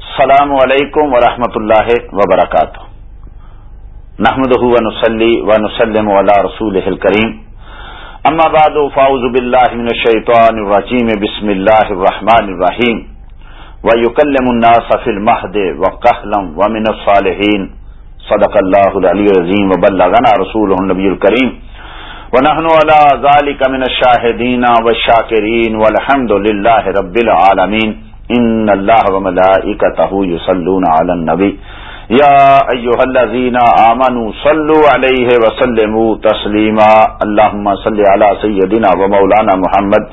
السلام علیکم ورحمۃ اللہ وبرکاتہ. نحمد ونسلی ونسلم علی رسول کریم اما بعد فاؤز باللہ من الشیطان الرجیم. بسم اللہ الرحمن الرحیم. ويكلم الناس في المهد وقهلا ومن الصالحين صدق الله العلي العظيم وبلغنا رسوله النبي الكريم ونحن على ذلك من الشاهدين والشاكرين والحمد لله رب العالمين. ان الله وملائكته يصلون على النبي. يا ايها الذين امنوا صلوا عليه وسلموا تسليما. اللهم صل على سيدنا ومولانا محمد.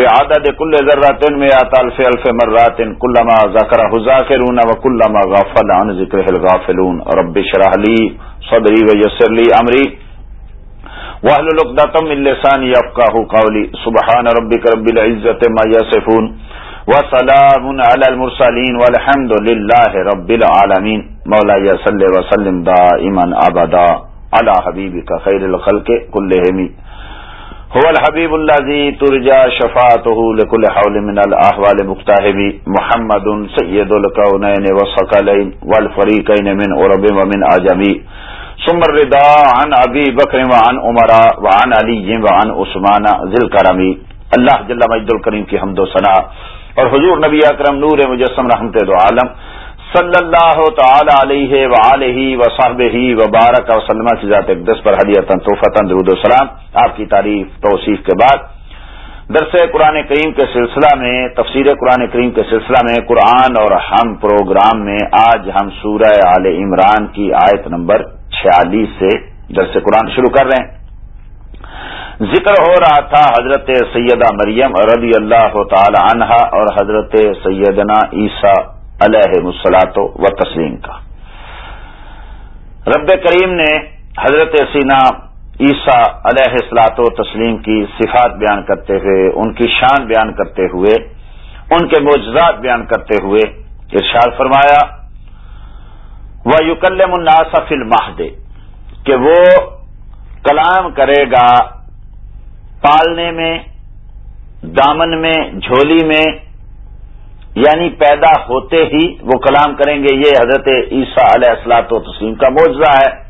بعدد كل ذرة مئات الف الف مرات كلما ذكره ذاكرون وكلما غفل عن ذكره الغافلون. رب اشرح لي صدري ويسر لي امري واحلل عقدة من لساني يفقهوا سبحان ربك رب العزة ما يصفون وسلام على المرسلين والحمد لله رب العالمين مولاي صل وسلم دائما ابدا على حبيبك خير الخلق كلهم. هو الحبیب الذي ترجى شفاعته لكل حول من الاحوال مختهب محمد سيد الكونين والثقلين والفريقين من عرب ومن اعجمي ثم الرضا عن ابي بكر وعن عمر وعن علي وعن عثمان ذي الكرم اللہ جل مجد الکریم کی حمد و ثنا۔ اور حضور نبی اکرم نور مجسم رحمت دو عالم۔ صلی اللہ تعالی علیہ و صاحب ہی و بارک وسلم کی ذات اقدس پر حدیت توفتن درود السلام آپ کی تعریف، توصیف کے بعد درس قرآن کریم کے سلسلہ میں، تفسیر قرآن کریم کے سلسلہ میں، قرآن اور ہم پروگرام میں آج ہم سورہ عال عمران کی آیت نمبر چھیالیس سے درس قرآن شروع کر رہے ہیں۔ ذکر ہو رہا تھا حضرت سیدہ مریم رضی اللہ تعالی عنہا اور حضرت سیدنا عیسیٰ علیہ مسلاط و تسلیم کا۔ رب کریم نے حضرت سینا عیسیٰ علیہ السلاط و تسلیم کی صفات بیان کرتے ہوئے، ان کی شان بیان کرتے ہوئے، ان کے معجزات بیان کرتے ہوئے ارشاد فرمایا وہ یوکلم الناصف الماہدے کہ وہ کلام کرے گا پالنے میں، دامن میں، جھولی میں یعنی پیدا ہوتے ہی وہ کلام کریں گے۔ یہ حضرت عیسیٰ علیہ السلاط و تسلیم کا معجزہ ہے۔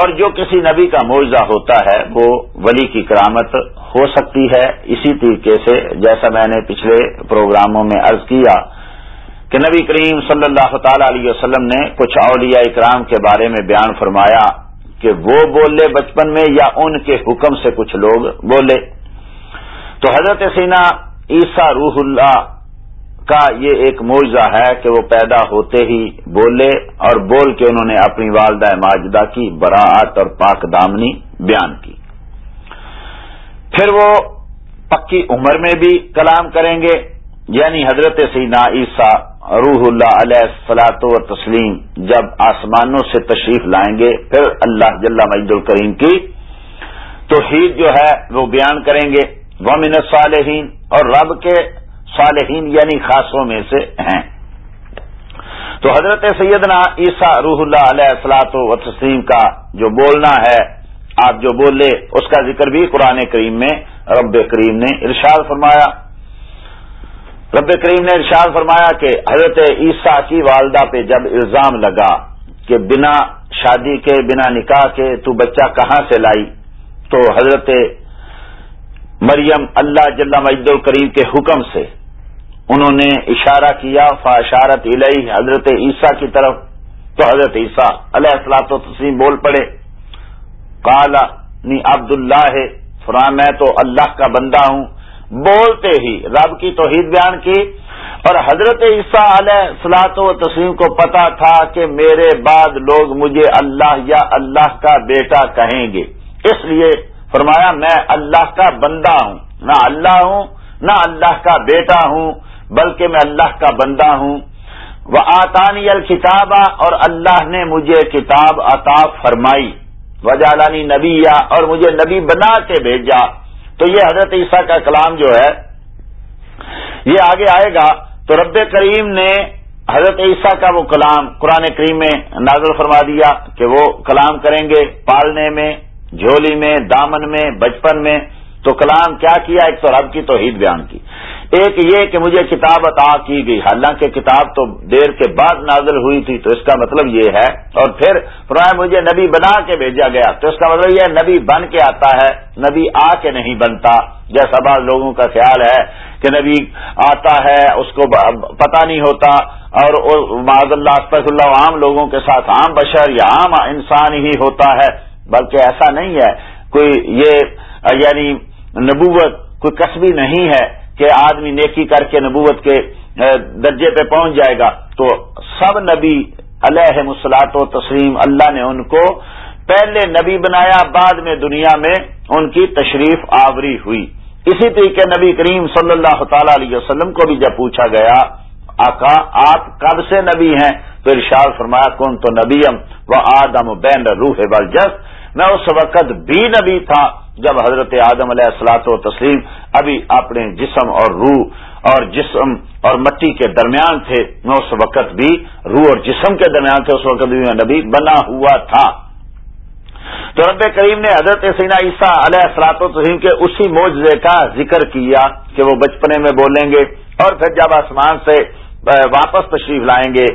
اور جو کسی نبی کا معجزہ ہوتا ہے، وہ ولی کی کرامت ہو سکتی ہے۔ اسی طریقے سے جیسا میں نے پچھلے پروگراموں میں عرض کیا کہ نبی کریم صلی اللہ تعالی علیہ وسلم نے کچھ اولیاء اکرام کے بارے میں بیان فرمایا کہ وہ بولے بچپن میں یا ان کے حکم سے کچھ لوگ بولے۔ تو حضرت سینا عیسیٰ روح اللہ کا یہ ایک معجزہ ہے کہ وہ پیدا ہوتے ہی بولے اور بول کے انہوں نے اپنی والدہ ماجدہ کی براعت اور پاک دامنی بیان کی۔ پھر وہ پکی عمر میں بھی کلام کریں گے۔ یعنی حضرت سینا عیسیٰ روح اللہ علیہ سلاط و تسلیم جب آسمانوں سے تشریف لائیں گے، پھر اللہ جل مجد الکریم کی توحید جو ہے وہ بیان کریں گے۔ ومن صالحین اور رب کے صالحین یعنی خاصوں میں سے ہیں۔ تو حضرت سیدنا عیسیٰ روح اللہ علیہ السلاط و تسلیم کا جو بولنا ہے، آپ جو بولے، اس کا ذکر بھی قرآن کریم میں رب کریم نے ارشاد فرمایا۔ رب کریم نے ارشاد فرمایا کہ حضرت عیسیٰ کی والدہ پہ جب الزام لگا کہ بنا شادی کے، بنا نکاح کے، تو بچہ کہاں سے لائی؟ تو حضرت مریم اللہ جل مجد الکریم کے حکم سے انہوں نے اشارہ کیا، فاشارت الہی حضرت عیسیٰ کی طرف۔ تو حضرت عیسیٰ علیہ السلاط و تسلیم بول پڑے کالا نی عبد اللہ فرام میں تو اللہ کا بندہ ہوں بولتے ہی، رب کی توحید بیان کی۔ اور حضرت عیسیٰ علیہ السلاط و تسلیم کو پتا تھا کہ میرے بعد لوگ مجھے اللہ یا اللہ کا بیٹا کہیں گے۔ اس لیے فرمایا، میں اللہ کا بندہ ہوں۔ نہ اللہ ہوں، نہ اللہ کا بیٹا ہوں، بلکہ میں اللہ کا بندہ ہوں۔ وہ آتانی الکتابہ اور اللہ نے مجھے کتاب عطا فرمائی۔ وجالانی نبی اور مجھے نبی بنا کے بھیجا۔ تو یہ حضرت عیسیٰ کا کلام جو ہے، یہ آگے آئے گا۔ تو رب کریم نے حضرت عیسیٰ کا وہ کلام قرآن کریم میں نازل فرما دیا کہ وہ کلام کریں گے پالنے میں، جھولی میں، دامن میں، بچپن میں۔ تو کلام کیا کیا؟ ایک تو رب کی توحید بیان کی۔ ایک یہ کہ مجھے کتاب عطا کی گئی، حالانکہ کتاب تو دیر کے بعد نازل ہوئی تھی، تو اس کا مطلب یہ ہے۔ اور پھر فرمایا مجھے نبی بنا کے بھیجا گیا، تو اس کا مطلب یہ نبی بن کے آتا ہے، نبی آ کے نہیں بنتا۔ جیسا بعض لوگوں کا خیال ہے کہ نبی آتا ہے، اس کو پتہ نہیں ہوتا۔ اور معذ اللہ استغ اللہ عام لوگوں کے ساتھ، عام بشر یا عام انسان ہی ہوتا ہے۔ بلکہ ایسا نہیں ہے، کوئی یہ یعنی نبوت کوئی کسبی نہیں ہے۔ کہ آدمی نیکی کر کے نبوت کے درجے پہ پہنچ جائے گا، تو سب نبی علیہ مسلاط و تسلیم اللہ نے ان کو پہلے نبی بنایا، بعد میں دنیا میں ان کی تشریف آوری ہوئی۔ اسی طریقے نبی کریم صلی اللہ تعالی علیہ وسلم کو بھی جب پوچھا گیا، آقا، آپ کب سے نبی ہیں؟ تو ارشاد فرمایا کون تو نبیم و آدم بین روح بلجس میں اس وقت بھی نبی تھا۔ جب حضرت آدم علیہ السلاط و تسلیم ابھی اپنے جسم اور روح اور جسم اور مٹی کے درمیان تھے، میں اس وقت بھی روح اور جسم کے درمیان تھے، اس وقت بھی میں نبی بنا ہوا تھا۔ تو رب کریم نے حضرت سینا عیسیٰ علیہ السلاط و تسلیم کے اسی معجزے کا ذکر کیا کہ وہ بچپنے میں بولیں گے اور پھر جب آسمان سے واپس تشریف لائیں گے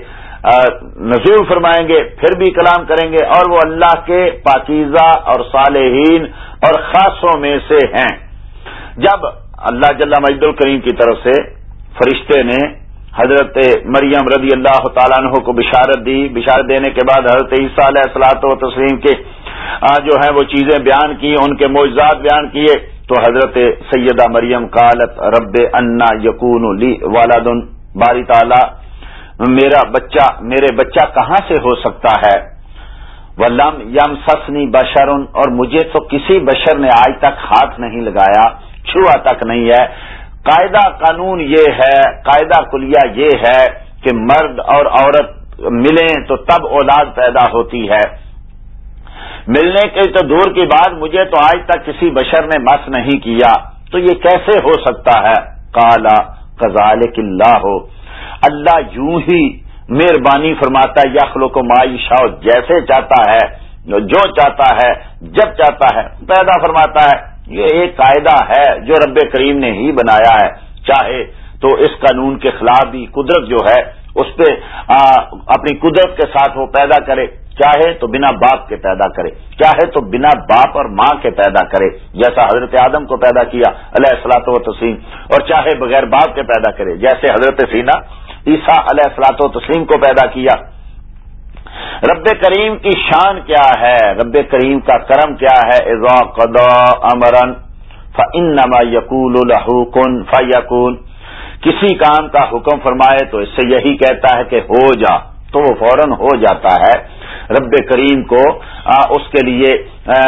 نظور فرمائیں گے، پھر بھی کلام کریں گے، اور وہ اللہ کے پاکیزہ اور صالحین اور خاصوں میں سے ہیں۔ جب اللہ جل مجد الکریم کی طرف سے فرشتے نے حضرت مریم رضی اللہ تعالیٰ عنہ کو بشارت دی، بشارت دینے کے بعد حضرت عیسیٰ علیہ السلاط و تسلیم کے جو ہیں وہ چیزیں بیان کی ان کے معجزات بیان کیے، تو حضرت سیدہ مریم قالت رب انا یقون لی والدن باری تعالی میرا بچہ، میرے بچہ کہاں سے ہو سکتا ہے؟ ولم یم سسنی بشرن، اور مجھے تو کسی بشر نے آج تک ہاتھ نہیں لگایا، چھوا تک نہیں ہے۔ قاعدہ قانون یہ ہے، قاعدہ کلیا یہ ہے کہ مرد اور عورت ملیں تو تب اولاد پیدا ہوتی ہے۔ ملنے کے تو دور کی بات، مجھے تو آج تک کسی بشر نے مس نہیں کیا۔ تو یہ کیسے ہو سکتا ہے؟ کالا کزال اللہ۔ ہو اللہ یوں ہی مہربانی فرماتا ہے یخلو کو معیشہ جیسے چاہتا ہے، جو چاہتا ہے، جب چاہتا ہے، پیدا فرماتا ہے۔ یہ ایک قاعدہ ہے جو رب کریم نے ہی بنایا ہے۔ چاہے تو اس قانون کے خلاف بھی قدرت جو ہے، اس پہ اپنی قدرت کے ساتھ وہ پیدا کرے۔ چاہے تو بنا باپ کے پیدا کرے، چاہے تو بنا باپ اور ماں کے پیدا کرے، جیسا حضرت آدم کو پیدا کیا، علیہ السلاط و تسیم اور چاہے بغیر باپ کے پیدا کرے، جیسے حضرت سینا، عیسیٰ علیہ السلاط و تسلیم کو پیدا کیا۔ رب کریم کی شان کیا ہے؟ رب کریم کا کرم کیا ہے؟ ازا قدا امرن فنما یقول الحکن فیقون کسی کام کا حکم فرمائے تو اس سے یہی کہتا ہے کہ ہو جا۔ تو وہ فوراً ہو جاتا ہے۔ رب کریم کو اس کے لیے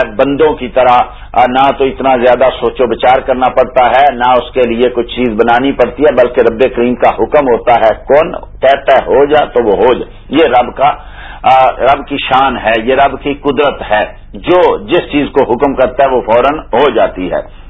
بندوں کی طرح نہ تو اتنا زیادہ سوچو بچار کرنا پڑتا ہے، نہ اس کے لیے کچھ چیز بنانی پڑتی ہے، بلکہ رب کریم کا حکم ہوتا ہے۔ کون کہتا ہے، ہو جا تو وہ ہو جا۔ یہ رب کا رب کی شان ہے، یہ رب کی قدرت ہے۔ جو جس چیز کو حکم کرتا ہے، وہ فوراً ہو جاتی ہے۔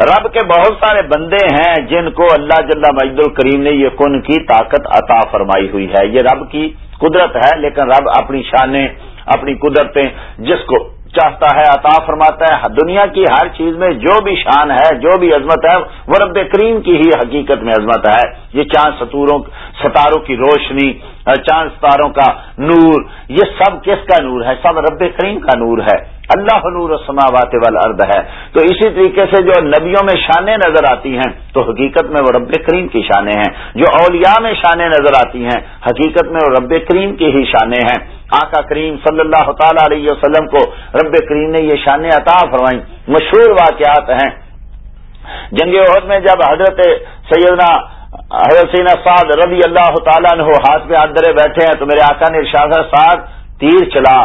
رب کے بہت سارے بندے ہیں جن کو اللہ جل مجد الکریم نے یہ کن کی طاقت عطا فرمائی ہوئی ہے۔ یہ رب کی قدرت ہے، لیکن رب اپنی شانیں، اپنی قدرتیں جس کو چاہتا ہے عطا فرماتا ہے۔ دنیا کی ہر چیز میں جو بھی شان ہے، جو بھی عظمت ہے، وہ رب کریم کی ہی حقیقت میں عظمت ہے۔ یہ چاند ستوروں، ستاروں کی روشنی چاند ستاروں کا نور، یہ سب کس کا نور ہے؟ سب رب کریم کا نور ہے۔ اللہ نور السماوات والارض ہے۔ تو اسی طریقے سے جو نبیوں میں شانیں نظر آتی ہیں، تو حقیقت میں وہ رب کریم کی شانیں ہیں۔ جو اولیاء میں شانیں نظر آتی ہیں، حقیقت میں وہ رب کریم کی ہی شانیں ہیں۔ آقا کریم صلی اللہ تعالی علیہ وسلم کو رب کریم نے یہ شانیں عطا فرمائی مشہور واقعات ہیں۔ جنگ عہد میں جب حضرت سیدنا حضرت سینا سعد رضی اللہ تعالیٰ نے ہاتھ میں ہاتھ درے بیٹھے ہیں تو میرے آقا نے ارشاد سعد، تیر چلا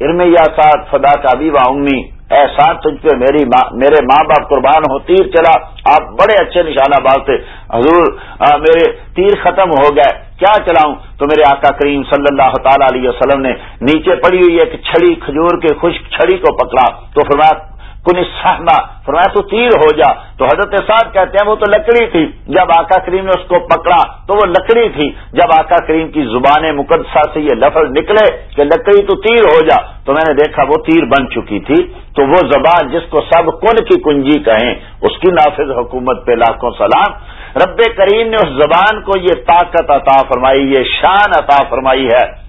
ارم یا فدا کا بھی امی اے ساتھ تجھ پہ میری ماں، میرے ماں باپ قربان ہو، تیر چلا۔ آپ بڑے اچھے نشانہ باز تھے۔ حضور میرے تیر ختم ہو گئے۔ کیا چلاؤں؟ تو میرے آقا کریم صلی اللہ تعالی علیہ وسلم نے نیچے پڑی ہوئی ایک چھڑی کھجور کے خشک چھڑی کو پکڑا۔ تو فرمایا کن سہما، فرمایا تو تیر ہو جا۔ تو حضرت صاحب کہتے ہیں وہ تو لکڑی تھی۔ جب آقا کریم نے اس کو پکڑا تو وہ لکڑی تھی۔ جب آقا کریم کی زبان مقدسہ سے یہ لفظ نکلے کہ لکڑی تو تیر ہو جا، تو میں نے دیکھا وہ تیر بن چکی تھی۔ تو وہ زبان جس کو سب کن کی کنجی کہیں، اس کی نافذ حکومت پہ لاکھوں سلام۔ رب کریم نے اس زبان کو یہ طاقت عطا فرمائی، یہ شان عطا فرمائی ہے۔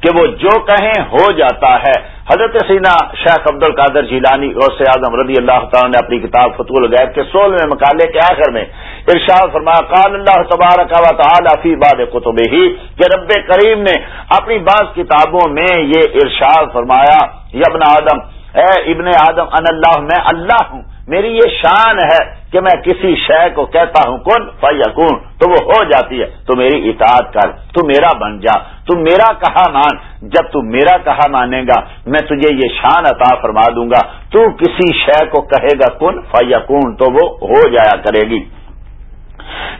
کہ وہ جو کہیں ہو جاتا ہے۔ حضرت سینا شیخ عبد القادر جیلانی اور سے اعظم رضی اللہ تعالیٰ نے اپنی کتاب فتح الغیب کے سولہویں مقالے کے آخر میں ارشاد فرمایا، قال اللہ تبارک و تعالی فی باد کتب ہی کہ رب کریم نے اپنی بعض کتابوں میں یہ ارشاد فرمایا یبن آدم، اے ابن آدم ان اللہ، میں اللہ ہوں، میری یہ شان ہے کہ میں کسی شے کو کہتا ہوں، کن؟ فیکون تو وہ ہو جاتی ہے۔ تو میری اطاعت کر، تو میرا بن جا، تو میرا کہا مان۔ جب تو میرا کہا مانے گا، میں تجھے یہ شان عطا فرما دوں گا۔ تو کسی شے کو کہے گا، کن؟ فیکون تو وہ ہو جایا کرے گی۔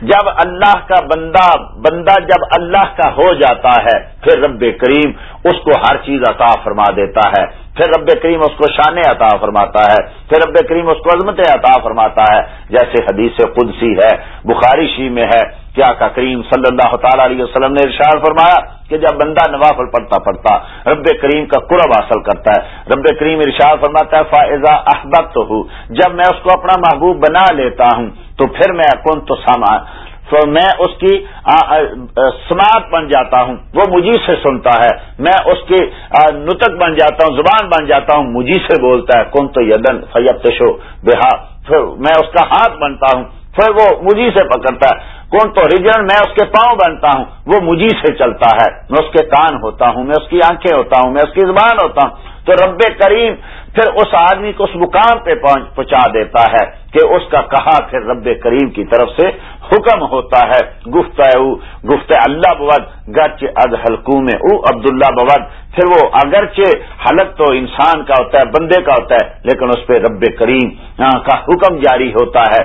جب اللہ کا بندہ بندہ جب اللہ کا ہو جاتا ہے، پھر رب کریم اس کو ہر چیز عطا فرما دیتا ہے۔ پھر رب کریم اس کو شان عطا فرماتا ہے۔ پھر رب کریم اس کو عظمت عطا فرماتا ہے۔ جیسے حدیث قدسی ہے، بخاری شی میں ہے۔ کیا کا کریم صلی اللہ تعالی علیہ وسلم نے ارشاد فرمایا کہ جب بندہ نوافل پڑھتا پڑھتا رب کریم کا قرب حاصل کرتا ہے، رب کریم ارشاد فرماتا ہے فائزہ احبت ہوں جب میں اس کو اپنا محبوب بنا لیتا ہوں، تو پھر میں کون تو سامان تو میں اس کی سماعت بن جاتا ہوں۔ وہ مجھے سے سنتا ہے۔ میں اس کی نتک بن جاتا ہوں، زبان بن جاتا ہوں۔ مجھے سے بولتا ہے کون تو یدن فیب تشو بہا پھر میں اس کا ہاتھ بنتا ہوں۔ پھر وہ مجھے سے پکڑتا ہے۔ کون تو ریجن میں اس کے پاؤں بنتا ہوں۔ وہ مجھے سے چلتا ہے۔ میں اس کے کان ہوتا ہوں، میں اس کی آنکھیں ہوتا ہوں، میں اس کی زبان ہوتا ہوں۔ تو رب کریم پھر اس آدمی کو اس مقام پہ پہنچا دیتا ہے کہ اس کا کہا پھر رب کریم کی طرف سے حکم ہوتا ہے۔ گفت گفت اللہ بود گرچ از حلقوں میں او عبداللہ بود پھر وہ اگرچہ حلق تو انسان کا ہوتا ہے، بندے کا ہوتا ہے، لیکن اس پہ رب کریم کا حکم جاری ہوتا ہے۔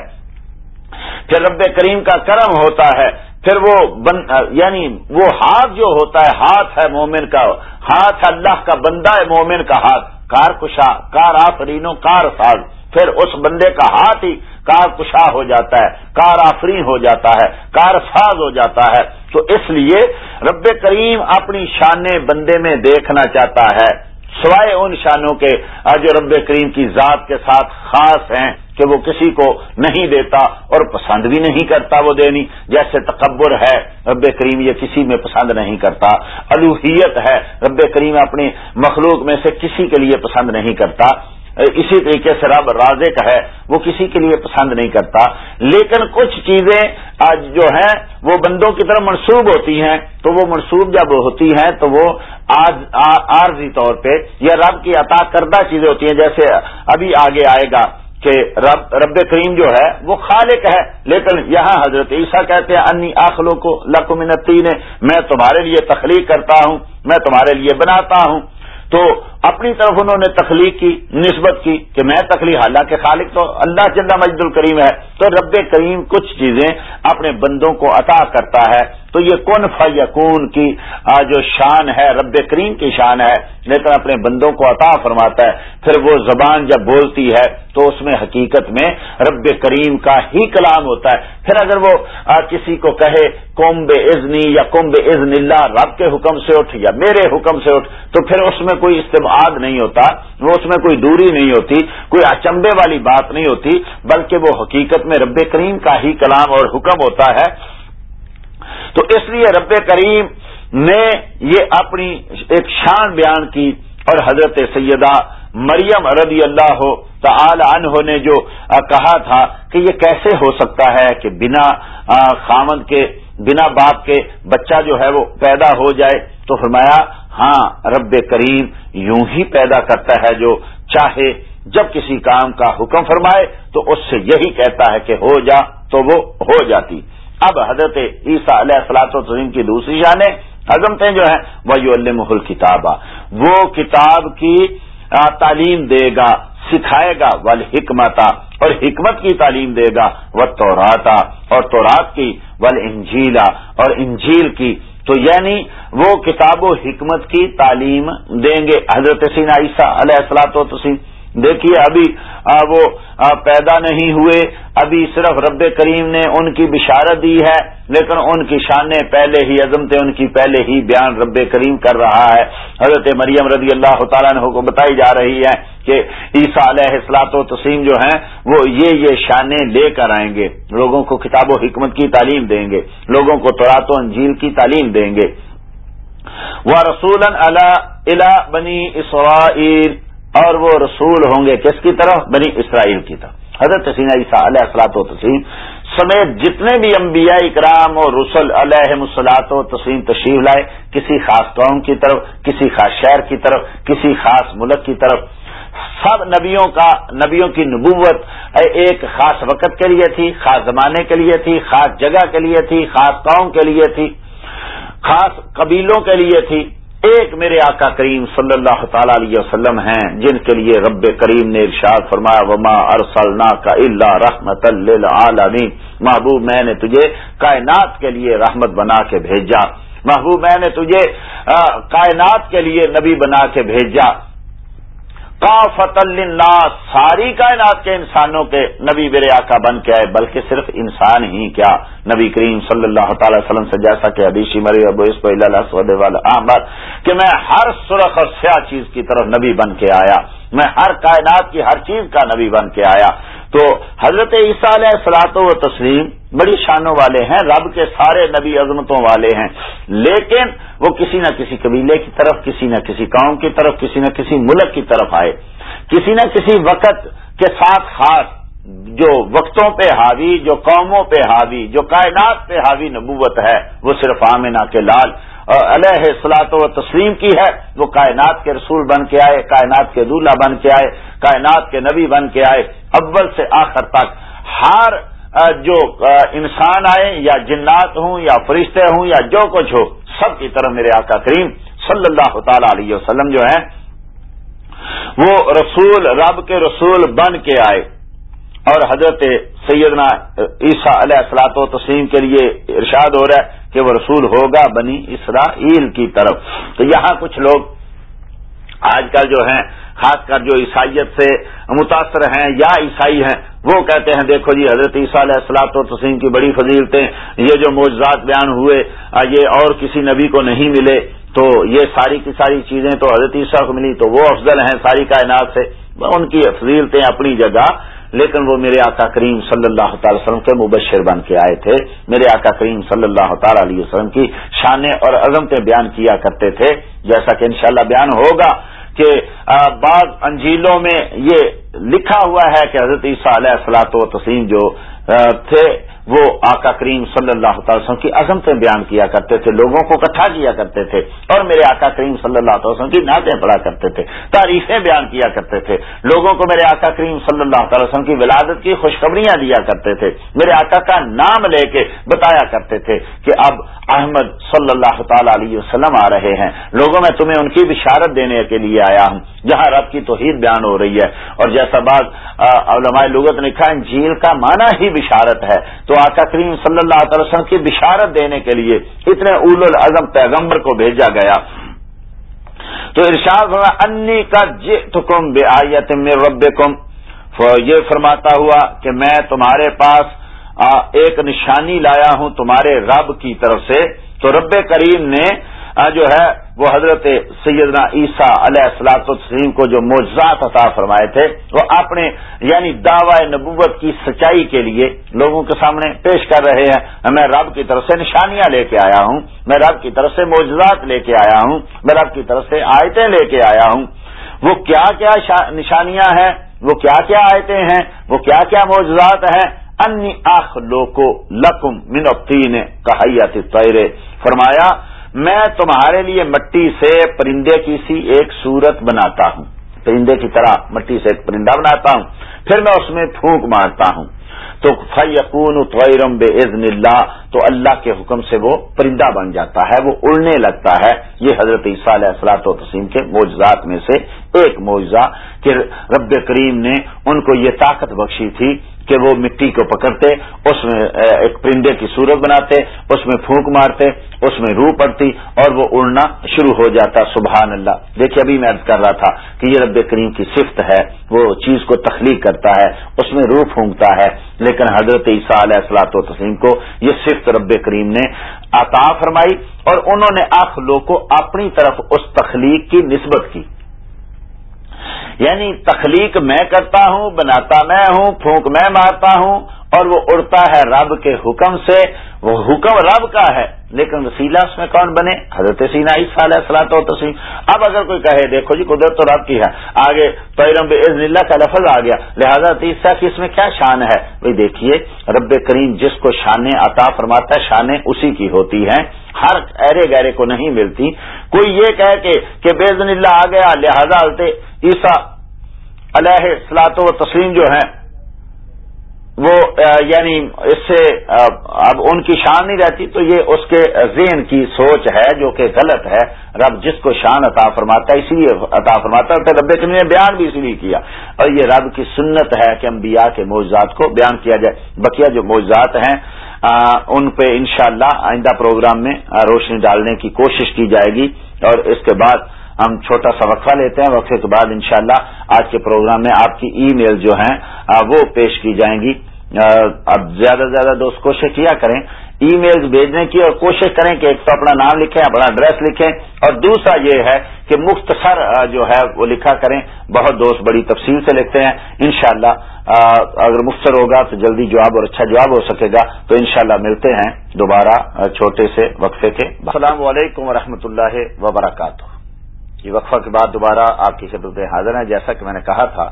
پھر رب کریم کا کرم ہوتا ہے۔ پھر وہ بن یعنی وہ ہاتھ جو ہوتا ہے، ہاتھ ہے مومن کا، ہاتھ اللہ کا بندہ ہے مومن کا ہاتھ، کار کشا، کار آفرینوں، کار ساز۔ پھر اس بندے کا ہاتھ ہی کار کشا ہو جاتا ہے، کار آفرین ہو جاتا ہے، کار ساز ہو جاتا ہے۔ تو اس لیے رب کریم اپنی شان بندے میں دیکھنا چاہتا ہے۔ سوائے ان شانوں کے جو رب کریم کی ذات کے ساتھ خاص ہیں کہ وہ کسی کو نہیں دیتا اور پسند بھی نہیں کرتا وہ دینی۔ جیسے تکبر ہے، رب کریم یہ کسی میں پسند نہیں کرتا۔ الوحیت ہے، رب کریم اپنی مخلوق میں سے کسی کے لیے پسند نہیں کرتا۔ اسی طریقے سے رب رازق ہے، وہ کسی کے لیے پسند نہیں کرتا۔ لیکن کچھ چیزیں آج جو ہیں، وہ بندوں کی طرف منسوب ہوتی ہیں۔ تو وہ منسوب جب ہوتی ہیں، تو وہ عارضی طور پہ یا رب کی عطا کردہ چیزیں ہوتی ہیں۔ جیسے ابھی آگے آئے گا کہ رب رب کریم جو ہے، وہ خالق ہے۔ لیکن یہاں حضرت عیسیٰ کہتے ہیں، انی آخلوں کو لکمنتی نے میں تمہارے لیے تخلیق کرتا ہوں، میں تمہارے لیے بناتا ہوں۔ تو اپنی طرف انہوں نے تخلیق کی، نسبت کی کہ میں تخلیق، حالانکہ خالق تو اللہ جل مجد الکریم ہے، تو رب کریم کچھ چیزیں اپنے بندوں کو عطا کرتا ہے۔ تو یہ کن فیقون کی جو شان ہے، رب کریم کی شان ہے لیکن اپنے بندوں کو عطا فرماتا ہے، پھر وہ زبان جب بولتی ہے تو اس میں حقیقت میں رب کریم کا ہی کلام ہوتا ہے۔ پھر اگر وہ کسی کو کہے، کمب ازنی یا کمب ازن اللہ، رب کے حکم سے اٹھ یا میرے حکم سے اٹھ، تو پھر اس میں کوئی استباد نہیں ہوتا، وہ اس میں کوئی دوری نہیں ہوتی، کوئی اچمبے والی بات نہیں ہوتی، بلکہ وہ حقیقت میں رب کریم کا ہی کلام اور حکم ہوتا ہے۔ تو اس لیے رب کریم نے یہ اپنی ایک شان بیان کی اور حضرت سیدہ مریم رضی اللہ ہو عنہ نے جو کہا تھا کہ یہ کیسے ہو سکتا ہے کہ بنا خامد کے، بنا باپ کے بچہ جو ہے وہ پیدا ہو جائے۔ تو فرمایا ہاں رب کریم یوں ہی پیدا کرتا ہے جو چاہے۔ جب کسی کام کا حکم فرمائے تو اس سے یہی کہتا ہے کہ ہو جا تو وہ ہو جاتی۔ اب حضرت عیسیٰ علیہ السلاط وسلم کی دوسری جانیں عظمتیں جو ہیں وہ یو المحل کتاب وہ کتاب کی تعلیم دے گا، سکھائے گا ول حکمت اور حکمت کی تعلیم دے گا وہ توراتا اور تورات کی ول انجیلا اور انجیل کی۔ تو یعنی وہ کتاب و حکمت کی تعلیم دیں گے حضرت سین عیسیٰ علیہ السلاط و تسیم دیکھیے ابھی وہ پیدا نہیں ہوئے، ابھی صرف رب کریم نے ان کی بشارت دی ہے، لیکن ان کی شانیں پہلے ہی عظمتیں ان کی پہلے ہی بیان رب کریم کر رہا ہے۔ حضرت مریم رضی اللہ تعالیٰ نے کو بتائی جا رہی ہے کہ عیسیٰ علیہ اصلاط و تسیم جو ہیں، وہ یہ یہ شانیں لے کر آئیں گے۔ لوگوں کو کتاب و حکمت کی تعلیم دیں گے۔ لوگوں کو تورات و انجیل کی تعلیم دیں گے۔ وہ رسول اللہ بنی اسرائیل اور وہ رسول ہوں گے کس کی طرف؟ بنی اسرائیل کی طرف۔ حضرت حسین عیسیٰ علیہ السلاط و تسیم سمیت جتنے بھی انبیاء اکرام اور رسول علیہ مسلاط و تسیم تشریف لائے، کسی خاص قوم کی طرف، کسی خاص شہر کی طرف، کسی خاص ملک کی طرف، سب نبیوں کا، نبیوں کی نبوت ایک خاص وقت کے لیے تھی، خاص زمانے کے لیے تھی، خاص جگہ کے لیے تھی، خاص قوم کے لیے تھی، خاص قبیلوں کے لیے تھی۔ ایک میرے آقا کریم صلی اللہ تعالی علیہ وسلم ہیں، جن کے لیے رب کریم نے ارشاد فرمایا، وما ارسلنا کا اللہ رحمت للعالمین محبوب، میں نے تجھے کائنات کے لیے رحمت بنا کے بھیجا۔ محبوب، میں نے تجھے کائنات کے لیے نبی بنا کے بھیجا۔ کافت اللہ ساری کائنات کے انسانوں کے نبی بر آقا بن کے آئے، بلکہ صرف انسان ہی، کیا نبی کریم صلی اللہ تعالی وسلم سے جیسا کہ ابیشی مری ابو اس کو کہ میں ہر سرخ اور سیاہ چیز کی طرف نبی بن کے آیا، میں ہر کائنات کی ہر چیز کا نبی بن کے آیا۔ تو حضرت عیسیٰ علیہ سلاط و تسلیم بڑی شانوں والے ہیں، رب کے سارے نبی عظمتوں والے ہیں، لیکن وہ کسی نہ کسی قبیلے کی طرف، کسی نہ کسی قوم کی طرف، کسی نہ کسی ملک کی طرف آئے۔ کسی نہ کسی وقت کے ساتھ خاص جو وقتوں پہ حاوی، جو قوموں پہ حاوی، جو کائنات پہ حاوی نبوت ہے، وہ صرف آمنا کے لال علیہ سلاط و تسلیم کی ہے۔ وہ کائنات کے رسول بن کے آئے، کائنات کے دولہا بن کے آئے، کائنات کے نبی بن کے آئے۔ اول سے آخر تک ہر جو انسان آئے، یا جنات ہوں، یا فرشتے ہوں، یا جو کچھ ہو سب کی طرف میرے آقا کریم صلی اللہ تعالی علیہ وسلم جو ہیں، وہ رسول، رب کے رسول بن کے آئے۔ اور حضرت سیدنا عیسیٰ علیہ السلاط و تسلیم کے لیے ارشاد ہو رہا ہے کہ وہ رسول ہوگا بنی اسرائیل کی طرف۔ تو یہاں کچھ لوگ آج کل جو ہیں خاص کر جو عیسائیت سے متاثر ہیں یا عیسائی ہیں، وہ کہتے ہیں، دیکھو جی حضرت عیسیٰ علیہ السلاط و تسیم کی بڑی فضیلتیں، یہ جو معجزات بیان ہوئے یہ اور کسی نبی کو نہیں ملے، تو یہ ساری کی ساری چیزیں تو حضرت عیسیٰ کو ملی، تو وہ افضل ہیں ساری کائنات سے۔ ان کی فضیلتیں اپنی جگہ، لیکن وہ میرے آقا کریم صلی اللہ تعالی وسلم کے مبشر بن کے آئے تھے۔ میرے آقا کریم صلی اللہ تعالی علیہ وسلم کی شانیں اور عظمتیں بیان کیا کرتے تھے، جیسا کہ انشاءاللہ بیان ہوگا۔ کہ بعض انجیلوں میں یہ لکھا ہوا ہے کہ حضرت عیسیٰ علیہ السلاط و تسلیم جو تھے وہ آقا کریم صلی اللہ تعالی وسلم کی عظمتیں بیان کیا کرتے تھے، لوگوں کو اکٹھا کیا کرتے تھے اور میرے آقا کریم صلی اللہ تعالی وسلم کی نعتیں پڑھا کرتے تھے تعریفیں بیان کیا کرتے تھے۔ لوگوں کو میرے آقا کریم صلی اللہ تعالی وسلم کی ولادت کی خوشخبریاں دیا کرتے تھے۔ میرے آقا کا نام لے کے بتایا کرتے تھے کہ اب احمد صلی اللہ تعالی علیہ وسلم آ رہے ہیں۔ لوگوں، میں تمہیں ان کی بشارت دینے کے لیے آیا ہوں، جہاں رب کی توحید بیان ہو رہی ہے۔ اور جیسا بات علماء لغت نے لکھا جھیل کا معنی ہی بشارت ہے۔ تو آقا کریم صلی اللہ تعالی وسلم کی بشارت دینے کے لیے اتنے اول العظم پیغمبر کو بھیجا گیا۔ تو ارشاد انی کا جم بے آیت میں رب یہ فرماتا ہوا کہ میں تمہارے پاس ایک نشانی لایا ہوں تمہارے رب کی طرف سے۔ تو رب کریم نے جو ہے وہ حضرت سیدنا عیسیٰ علیہ السلاط السلیم کو جو معجزات عطا فرمائے تھے، وہ اپنے یعنی دعوی نبوت کی سچائی کے لیے لوگوں کے سامنے پیش کر رہے ہیں۔ میں رب کی طرف سے نشانیاں لے کے آیا ہوں، میں رب کی طرف سے معجزات لے کے آیا ہوں، میں رب کی طرف سے آیتیں لے کے آیا ہوں۔ وہ کیا کیا نشانیاں ہیں، وہ کیا کیا آیتیں ہیں، وہ کیا کیا معجزات ہیں؟ انی آخ لوکو لکم منوقین کہیات تیرے فرمایا میں تمہارے لیے مٹی سے پرندے کی سی ایک صورت بناتا ہوں۔ پرندے کی طرح مٹی سے ایک پرندہ بناتا ہوں۔ پھر میں اس میں پھونک مارتا ہوں۔ تو فیقون طیرم بے عزن اللہ تو اللہ کے حکم سے وہ پرندہ بن جاتا ہے، وہ اڑنے لگتا ہے۔ یہ حضرت عیسیٰ علیہ السلاط و تسیم کے معجزات میں سے ایک معجزہ کہ رب کریم نے ان کو یہ طاقت بخشی تھی کہ وہ مٹی کو پکڑتے، اس میں ایک پرندے کی صورت بناتے، اس میں پھونک مارتے، اس میں روح پڑتی اور وہ اڑنا شروع ہو جاتا، سبحان اللہ۔ دیکھیے، ابھی میں عرض کر رہا تھا کہ یہ رب کریم کی صفت ہے، وہ چیز کو تخلیق کرتا ہے، اس میں روح پھونکتا ہے۔ لیکن حضرت عیسیٰ علیہ السلاط و تسلیم کو یہ صفت رب کریم نے عطا فرمائی۔ اور انہوں نے لوگ کو اپنی طرف اس تخلیق کی نسبت کی۔ یعنی تخلیق میں کرتا ہوں، بناتا میں ہوں، پھونک میں مارتا ہوں، اور وہ اڑتا ہے رب کے حکم سے۔ وہ حکم رب کا ہے، لیکن وسیلہ اس میں کون بنے؟ حضرت سینا علیہ سلاۃ و تسلیم اب اگر کوئی کہے، دیکھو جی قدرت تو رب کی ہے۔ آگے پیرم عزن اللہ کا لفظ آ گیا۔ لہذا تیسرا کی اس میں کیا شان ہے؟ بھائی دیکھیے، رب کریم جس کو شانیں عطا فرماتا ہے، شانیں اسی کی ہوتی ہیں۔ ہر ایرے گہرے کو نہیں ملتی۔ کوئی یہ کہے کہ بے اللہ آ گیا، لہذا عیسیٰ علیہ سلاط و تسلیم جو ہیں، وہ یعنی اس سے اب ان کی شان نہیں رہتی، تو یہ اس کے ذہن کی سوچ ہے جو کہ غلط ہے۔ رب جس کو شان عطا فرماتا ہے، اسی لیے عطا فرماتا ہے۔ رب کریم نے بیان بھی اسی لیے کیا۔ اور یہ رب کی سنت ہے کہ انبیاء کے معجزات کو بیان کیا جائے۔ بقیہ جو معجزات ہیں ان پہ انشاءاللہ آئندہ پروگرام میں روشنی ڈالنے کی کوشش کی جائے گی۔ اور اس کے بعد ہم چھوٹا سا وقفہ لیتے ہیں، وقفے کے بعد انشاءاللہ آج کے پروگرام میں آپ کی ای میل جو ہیں وہ پیش کی جائیں گی۔ اب زیادہ سے زیادہ دوست کوشش کیا کریں ای میل بھیجنے کی اور کوشش کریں کہ ایک تو اپنا نام لکھیں، اپنا ایڈریس لکھیں، اور دوسرا یہ ہے کہ مختصر جو ہے وہ لکھا کریں۔ بہت دوست بڑی تفصیل سے لکھتے ہیں۔ انشاءاللہ اگر مختصر ہوگا تو جلدی جواب اور اچھا جواب ہو سکے گا۔ تو انشاءاللہ ملتے ہیں دوبارہ چھوٹے سے وقفے کے السلام علیکم و اللہ وبرکاتہ۔ یہ وقفہ کے بعد دوبارہ آپ کی خدمت حاضر ہیں۔ جیسا کہ میں نے کہا تھا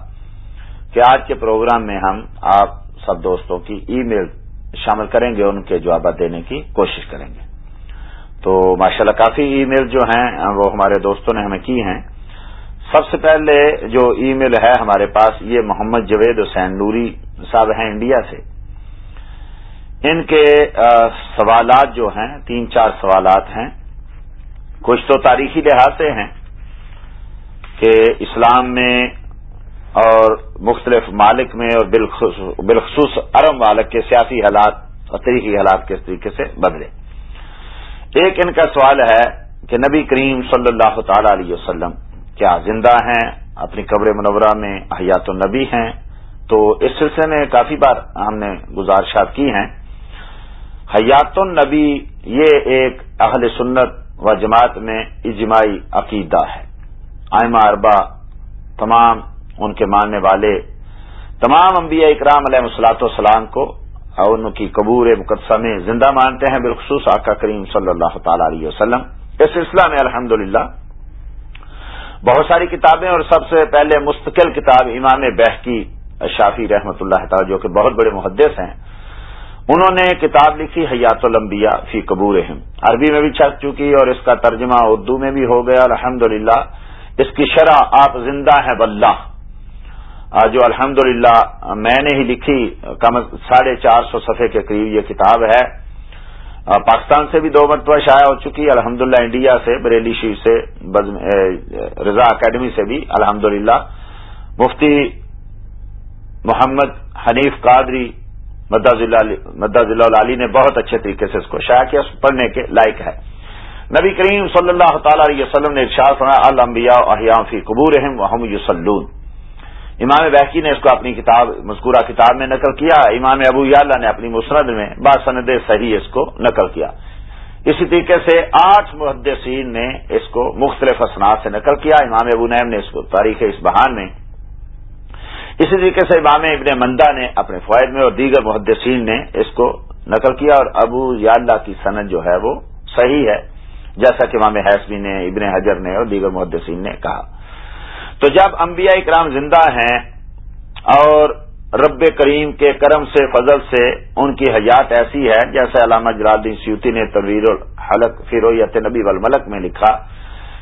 کہ آج کے پروگرام میں ہم آپ سب دوستوں کی ای میل شامل کریں گے ان کے جوابات دینے کی کوشش کریں گے۔ تو ماشاءاللہ کافی ای میل جو ہیں، وہ ہمارے دوستوں نے ہمیں کی ہیں۔ سب سے پہلے جو ای میل ہے ہمارے پاس، یہ محمد جوید حسین نوری صاحب ہیں انڈیا سے۔ ان کے سوالات جو ہیں، تین چار سوالات ہیں۔ کچھ تو تاریخی لحاظ سے ہیں۔ کہ اسلام میں اور مختلف مالک میں اور بالخصوص عرب مالک کے سیاسی حالات اور تاریخی حالات کس طریقے سے بدلے۔ ایک ان کا سوال ہے کہ نبی کریم صلی اللہ تعالی علیہ وسلم کیا زندہ ہیں، اپنی قبر منورہ میں احیات النبی ہیں؟ تو اس سلسلے میں کافی بار ہم نے گزارشات کی ہیں۔ حیات النبی یہ ایک اہل سنت و جماعت میں اجماعی عقیدہ ہے۔ آئمہ اربا تمام ان کے ماننے والے، تمام انبیاء اکرام علیہ مسلاط والسلام کو اور ان کی قبور مقدسہ میں زندہ مانتے ہیں، بالخصوص آقا کریم صلی اللہ تعالی علیہ وسلم۔ اس سلسلہ میں الحمد بہت ساری کتابیں اور سب سے پہلے مستقل کتاب امام بحقی شافی رحمۃ اللہ تعالی، جو کہ بہت بڑے محدث ہیں، انہوں نے کتاب لکھی، حیات الانبیاء فی قبور عربی میں بھی چھپ چکی اور اس کا ترجمہ اردو میں بھی ہو گیا۔ الحمد اس کی شرح آپ زندہ ہیں بلّہ جو الحمد میں نے ہی لکھی، کم ساڑھے چار سو صفحے کے قریب یہ کتاب ہے۔ پاکستان سے بھی دو مرتبہ شائع ہو چکی الحمد انڈیا سے، بریلی شیف سے رضا اکیڈمی سے بھی الحمد مفتی محمد حنیف قادری مداز اللہ علی نے بہت اچھے طریقے سے اس کو شائع کیا پڑھنے کے لائق ہے۔ نبی کریم صلی اللہ تعالی علیہ وسلم نے ارشاد فرمایا، الانبیاء احیاء فی قبورہم وهم یصلون۔ امام بحقی نے اس کو اپنی کتاب، مذکورہ کتاب میں نقل کیا، امام ابو یاللہ نے اپنی مسند میں باسند صحیح اس کو نقل کیا۔ اسی طریقے سے آٹھ محدثین نے اس کو مختلف اسناد سے نقل کیا، امام ابو نیم نے اس کو تاریخ اس بہان میں۔ اسی طریقے سے امام ابن مندہ نے اپنے فوائد میں اور دیگر محدثین نے اس کو نقل کیا اور ابو یاللہ کی سند جو ہے وہ صحیح ہے۔ جیسا کہ امام حیثمی نے، ابن حجر نے اور دیگر محدثین نے کہا۔ تو جب انبیاء اکرام زندہ ہیں اور رب کریم کے کرم سے، فضل سے ان کی حیات ایسی ہے جیسے علامہ جلال الدین سیوتی نے تنویر الحلق فیرویت نبی والملک میں لکھا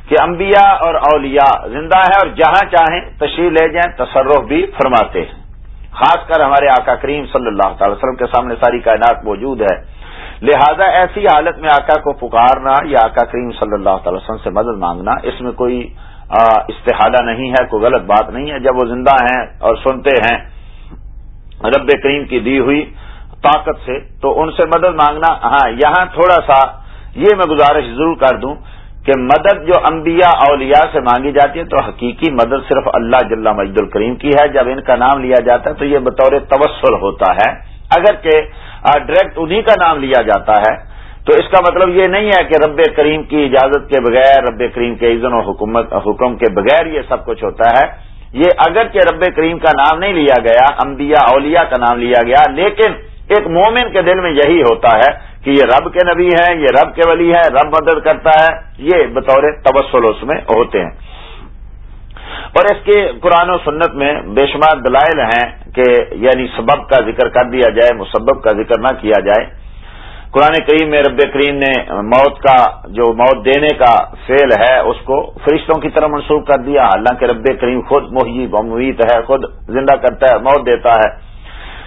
کہ انبیاء اور اولیاء زندہ ہیں اور جہاں چاہیں تشریح لے جائیں، تصرف بھی فرماتے ہیں۔ خاص کر ہمارے آقا کریم صلی اللہ تعالی وسلم کے سامنے ساری کائنات موجود ہے۔ لہذا ایسی حالت میں آقا کو پکارنا یا آقا کریم صلی اللہ تعالی وسلم سے مدد مانگنا، اس میں کوئی استحالہ نہیں ہے، کوئی غلط بات نہیں ہے۔ جب وہ زندہ ہیں اور سنتے ہیں رب کریم کی دی ہوئی طاقت سے، تو ان سے مدد مانگنا ہاں یہاں تھوڑا سا یہ میں گزارش ضرور کر دوں کہ مدد جو انبیاء اولیاء سے مانگی جاتی ہے، تو حقیقی مدد صرف اللہ جل مجد الکریم کی ہے۔ جب ان کا نام لیا جاتا ہے، تو یہ بطور توسل ہوتا ہے۔ اگر کہ ڈائریکٹ انہی کا نام لیا جاتا ہے، تو اس کا مطلب یہ نہیں ہے کہ رب کریم کی اجازت کے بغیر، رب کریم کے عزن و حکومت حکم کے بغیر یہ سب کچھ ہوتا ہے۔ یہ اگر کہ رب کریم کا نام نہیں لیا گیا، انبیاء، اولیاء کا نام لیا گیا، لیکن ایک مومن کے دل میں یہی ہوتا ہے کہ یہ رب کے نبی ہے یہ رب کے ولی ہے رب مدد کرتا ہے۔ یہ بطور تبسل اس میں ہوتے ہیں۔ اور اس کے قرآن و سنت میں بے شمار دلائل ہیں کہ یعنی سبب کا ذکر کر دیا جائے، مسبب کا ذکر نہ کیا جائے۔ قرآن کریم میں رب کریم نے موت کا، جو موت دینے کا فیل ہے، اس کو فرشتوں کی طرح منسوخ کر دیا۔ حالانکہ رب کریم خود محیب امید ہے، خود زندہ کرتا ہے، موت دیتا ہے۔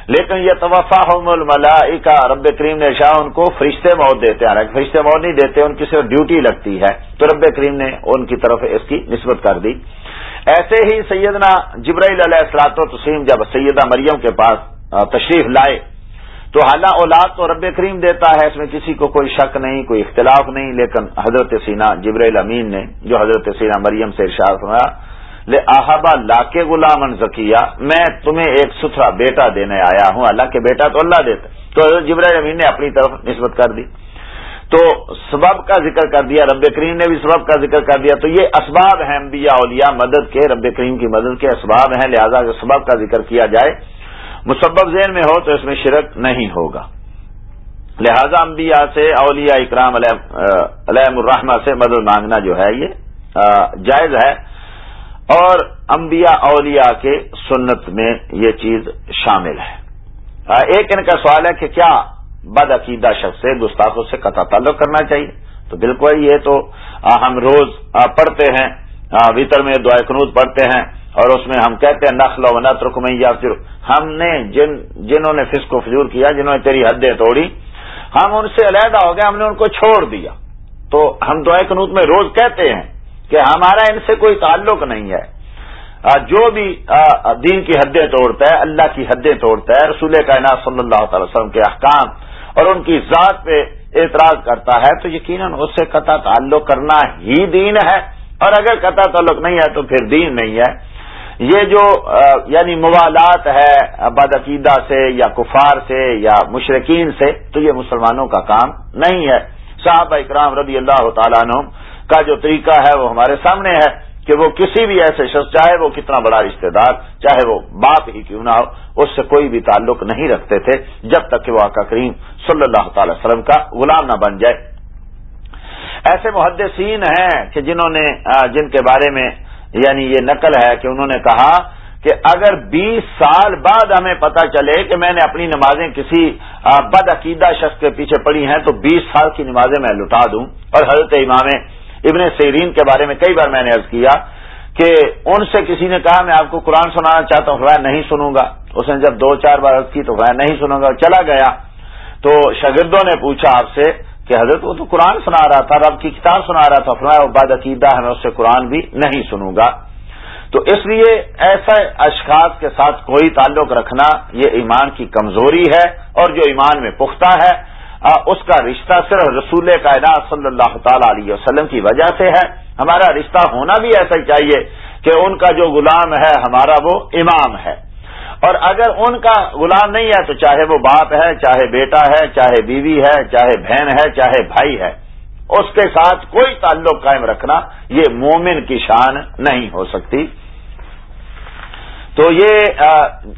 لیکن یہ توفا الملائکہ، رب کریم نے شاہ ان کو فرشتے موت دیتے ہیں۔ فرشتے موت نہیں دیتے، ان کی صرف ڈیوٹی لگتی ہے۔ تو رب کریم نے ان کی طرف اس کی نسبت کر دی۔ ایسے ہی سیدنا جبرائیل علیہ السلاط و تسیم جب سیدہ مریم کے پاس تشریف لائے، تو حالہ اولاد تو رب کریم دیتا ہے، اس میں کسی کو کوئی شک نہیں، کوئی اختلاف نہیں، لیکن حضرت سینا جبرائیل امین نے، جو حضرت سینا مریم سے ارشاد ہوا احبا لا کے غلام ذکیہ میں تمہیں ایک ستھرا بیٹا دینے آیا ہوں اللہ کے بیٹا تو اللہ دیتا تو حضرت جبرائیل امین نے اپنی طرف نسبت کر دی۔ تو سبب کا ذکر کر دیا، رب کریم نے بھی سبب کا ذکر کر دیا۔ تو یہ اسباب ہیں انبیاء اولیاء، مدد کے، رب کریم کی مدد کے اسباب ہیں، لہذا اگر سبب کا ذکر کیا جائے مسبب ذہن میں ہو تو اس میں شرک نہیں ہوگا۔ لہذا انبیاء سے، اولیاء اکرام علیہ الرحمہ سے مدد مانگنا جو ہے، یہ جائز ہے۔ اور انبیاء اولیاء کے سنت میں یہ چیز شامل ہے۔ ایک ان کا سوال ہے کہ کیا بد عقیدہ شخص سے، گستاخوں سے قطع تعلق کرنا چاہیے۔ تو بالکل یہ تو ہم روز پڑھتے ہیں وطر میں دعائے قنوت پڑھتے ہیں اور اس میں ہم کہتے ہیں، نخل و نترک میں یا پھر ہم نے جن، جنہوں نے فسق و فجور کیا، جنہوں نے تیری حدیں توڑی، ہم ان سے علیحدہ ہو گئے، ہم نے ان کو چھوڑ دیا۔ تو ہم دعائے قنوت میں روز کہتے ہیں کہ ہمارا ان سے کوئی تعلق نہیں ہے۔ جو بھی دین کی حدیں توڑتا ہے، اللہ کی حدیں توڑتا ہے، رسول کائنات صلی اللہ تعالی وسلم کے احکام اور ان کی ذات پہ اعتراض کرتا ہے تو یقیناً اس سے قطع تعلق کرنا ہی دین ہے اور اگر قطع تعلق نہیں ہے تو پھر دین نہیں ہے۔ یہ جو یعنی موالات ہے بدعقیدہ سے یا کفار سے یا مشرقین سے، تو یہ مسلمانوں کا کام نہیں ہے۔ صاحب اکرام رضی اللہ تعالیٰ عنہ کا جو طریقہ ہے وہ ہمارے سامنے ہے۔ کہ وہ کسی بھی ایسے شخص، چاہے وہ کتنا بڑا رشتہ دار، چاہے وہ باپ ہی کیوں نہ ہو، اس سے کوئی بھی تعلق نہیں رکھتے تھے جب تک کہ وہ آقا کریم صلی اللہ تعالی وسلم کا غلام نہ بن جائے۔ ایسے محدثین ہیں کہ جنہوں نے جن کے بارے میں یعنی یہ نقل ہے کہ انہوں نے کہا کہ اگر بیس سال بعد ہمیں پتا چلے کہ میں نے اپنی نمازیں کسی بد عقیدہ شخص کے پیچھے پڑی ہیں تو بیس سال کی نمازیں میں لٹا دوں۔ اور حضرت امام ابن سیرین کے بارے میں کئی بار میں نے عرض کیا کہ ان سے کسی نے کہا میں آپ کو قرآن سنانا چاہتا ہوں میں نہیں سنوں گا۔ اس نے جب دو چار بار عرض کی تو میں نہیں سنوں گا چلا گیا۔ تو شاگردوں نے پوچھا آپ سے کہ حضرت وہ تو قرآن سنا رہا تھا، رب کی کتاب سنا رہا تھا، فرمایا وہ عقیدہ ہے، میں اس سے قرآن بھی نہیں سنوں گا۔ تو اس لیے ایسے اشخاص کے ساتھ کوئی تعلق رکھنا یہ ایمان کی کمزوری ہے اور جو ایمان میں پختہ ہے۔ اس کا رشتہ صرف رسول کائنات صلی اللہ تعالی علیہ وسلم کی وجہ سے ہے۔ ہمارا رشتہ ہونا بھی ایسا ہی چاہیے کہ ان کا جو غلام ہے، ہمارا وہ امام ہے۔ اور اگر ان کا غلام نہیں ہے، تو چاہے وہ باپ ہے، چاہے بیٹا ہے، چاہے بیوی ہے، چاہے بہن ہے، چاہے بھائی ہے۔ اس کے ساتھ کوئی تعلق قائم رکھنا یہ مومن کی شان نہیں ہو سکتی۔ تو یہ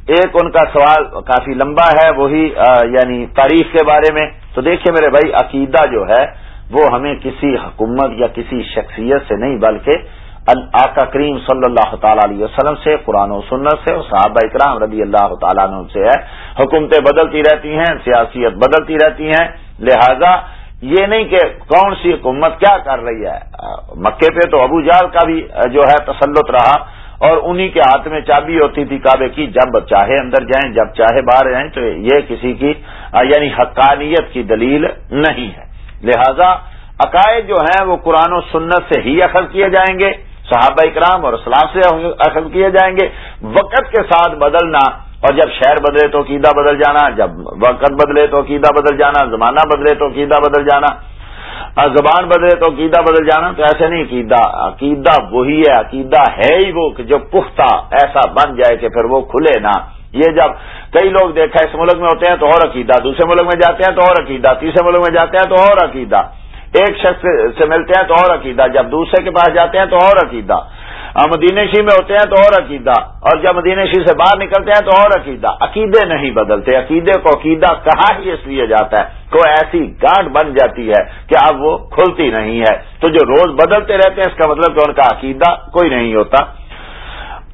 ایک ان کا سوال کافی لمبا ہے، وہی یعنی تاریخ کے بارے میں۔ تو دیکھیے میرے بھائی، عقیدہ جو ہے، وہ ہمیں کسی حکومت یا کسی شخصیت سے نہیں، بلکہ آقا کریم صلی اللہ تعالی علیہ وسلم سے، قرآن و سنت سے، اور صحابہ اکرام رضی اللہ تعالیٰ عنہ سے ہے۔ حکومتیں بدلتی رہتی ہیں، سیاسیت بدلتی رہتی ہیں۔ لہذا یہ نہیں کہ کون سی حکومت کیا کر رہی ہے۔ مکے پہ تو ابو جال کا بھی جو ہے تسلط رہا، اور انہی کے ہاتھ میں چابی ہوتی تھی، کعبے کی، جب چاہے اندر جائیں، جب چاہے باہر جائیں، تو یہ کسی کی یعنی حقانیت کی دلیل نہیں ہے۔ لہذا عقائد جو ہیں وہ قرآن و سنت سے ہی اخذ کیے جائیں گے، صحابہ اکرام اور اسلام سے اخذ کیے جائیں گے۔ وقت کے ساتھ بدلنا اور جب شہر بدلے تو عقیدہ بدل جانا، جب وقت بدلے تو عقیدہ بدل جانا، زمانہ بدلے تو عقیدہ بدل جانا۔ زبان بدلے تو عقیدہ بدل جانا، تو ایسے نہیں عقیدہ عقیدہ وہی ہے، عقیدہ ہے ہی وہ کہ جو پختہ ایسا بن جائے کہ پھر وہ کھلے نا یہ جب کئی لوگ دیکھا اس ملک میں ہوتے ہیں تو اور عقیدہ، دوسرے ملک میں جاتے ہیں تو اور عقیدہ، تیسرے ملک میں جاتے ہیں تو اور عقیدہ، ایک شخص سے ملتے ہیں تو اور عقیدہ، جب دوسرے کے پاس جاتے ہیں تو اور عقیدہ ہاں، مدینہ شی میں ہوتے ہیں تو اور عقیدہ، اور جب مدینہ شی سے باہر نکلتے ہیں تو اور عقیدہ، عقیدے نہیں بدلتے، عقیدے کو عقیدہ کہا ہی اس لیے جاتا ہے تو ایسی گانٹ بن جاتی ہے کہ اب وہ کھلتی نہیں ہے، تو جو روز بدلتے رہتے ہیں اس کا مطلب کہ ان کا عقیدہ کوئی نہیں ہوتا۔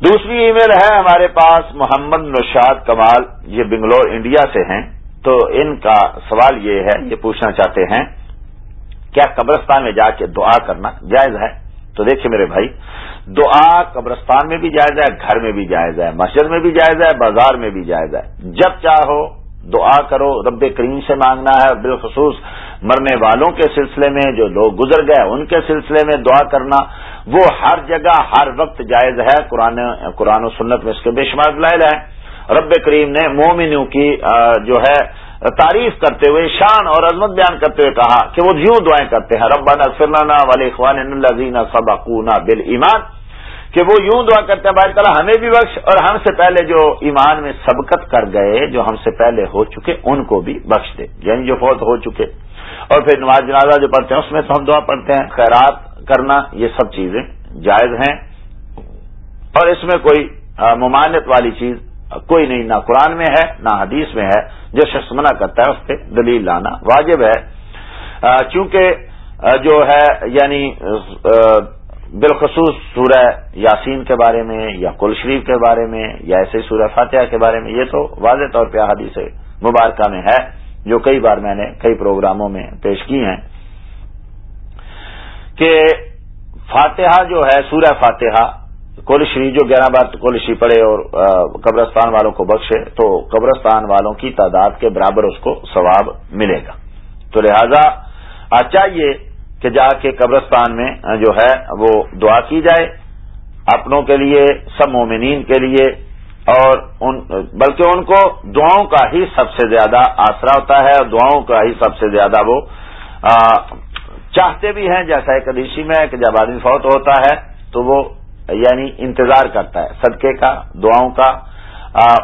دوسری ای میل ہے ہمارے پاس محمد نشاد کمال، یہ بنگلور، انڈیا سے ہیں۔ تو ان کا سوال یہ ہے، یہ پوچھنا چاہتے ہیں، کیا قبرستان میں جا کے دعا کرنا جائز ہے؟ تو دیکھیے میرے بھائی، دعا قبرستان میں بھی جائز ہے، گھر میں بھی جائز ہے، مسجد میں بھی جائز ہے، بازار میں بھی جائز ہے۔ جب چاہو دعا کرو، رب کریم سے مانگنا ہے، بالخصوص مرنے والوں کے سلسلے میں، جو لوگ گزر گئے ان کے سلسلے میں دعا کرنا، وہ ہر جگہ، ہر وقت جائز ہے، قرآن قرآن و سنت میں اس کے بے شمار دلائل ہے رب کریم نے مومنوں کی جو ہے، تعریف کرتے ہوئے، شان اور عظمت بیان کرتے ہوئے کہا کہ وہ یوں دعائیں کرتے ہیں ربانہ فرنا والے اخوان الزین سبقونا بال ایمان کہ وہ یوں دعا کرتے ہیں بھائی تعالیٰ، ہمیں بھی بخش اور ہم سے پہلے جو ایمان میں سبقت کر گئے، جو ہم سے پہلے ہو چکے، ان کو بھی بخش دے۔ یعنی جو فوت ہو چکے۔ اور پھر نماز جنازہ جو پڑھتے ہیں، اس میں تو ہم دعا پڑھتے ہیں۔ خیرات کرنا، یہ سب چیزیں جائز ہیں۔ اور اس میں کوئی ممانت والی چیز کوئی نہیں، نہ قرآن میں ہے، نہ حدیث میں ہے۔ جو شخص منع کرتا ہے، اس پہ دلیل لانا واجب ہے۔ چونکہ جو ہے یعنی بالخصوص سورہ یاسین کے بارے میں یا کل شریف کے بارے میں یا ایسے سورہ فاتحہ کے بارے میں، یہ تو واضح طور پہ حدیث مبارکہ میں ہے، جو کئی بار میں نے کئی پروگراموں میں پیش کی ہیں۔ کہ فاتحہ جو ہے، سورہ فاتحہ کل شریف، جو گیارہ بار کل شریف پڑے اور قبرستان والوں کو بخشے، تو قبرستان والوں کی تعداد کے برابر اس کو ثواب ملے گا۔ تو لہذا اچھا چاہیے کہ جا کے قبرستان میں جو ہے وہ دعا کی جائے اپنوں کے لیے، سب مومنین کے لیے، اور ان، بلکہ ان کو دعاؤں کا ہی سب سے زیادہ آسرا ہوتا ہے، اور دعاؤں کا ہی سب سے زیادہ وہ چاہتے بھی ہیں، جیسا ایک ادیشی میں کہ جب آدمی فوت ہوتا ہے تو وہ یعنی انتظار کرتا ہے، صدقے کا، دعاؤں کا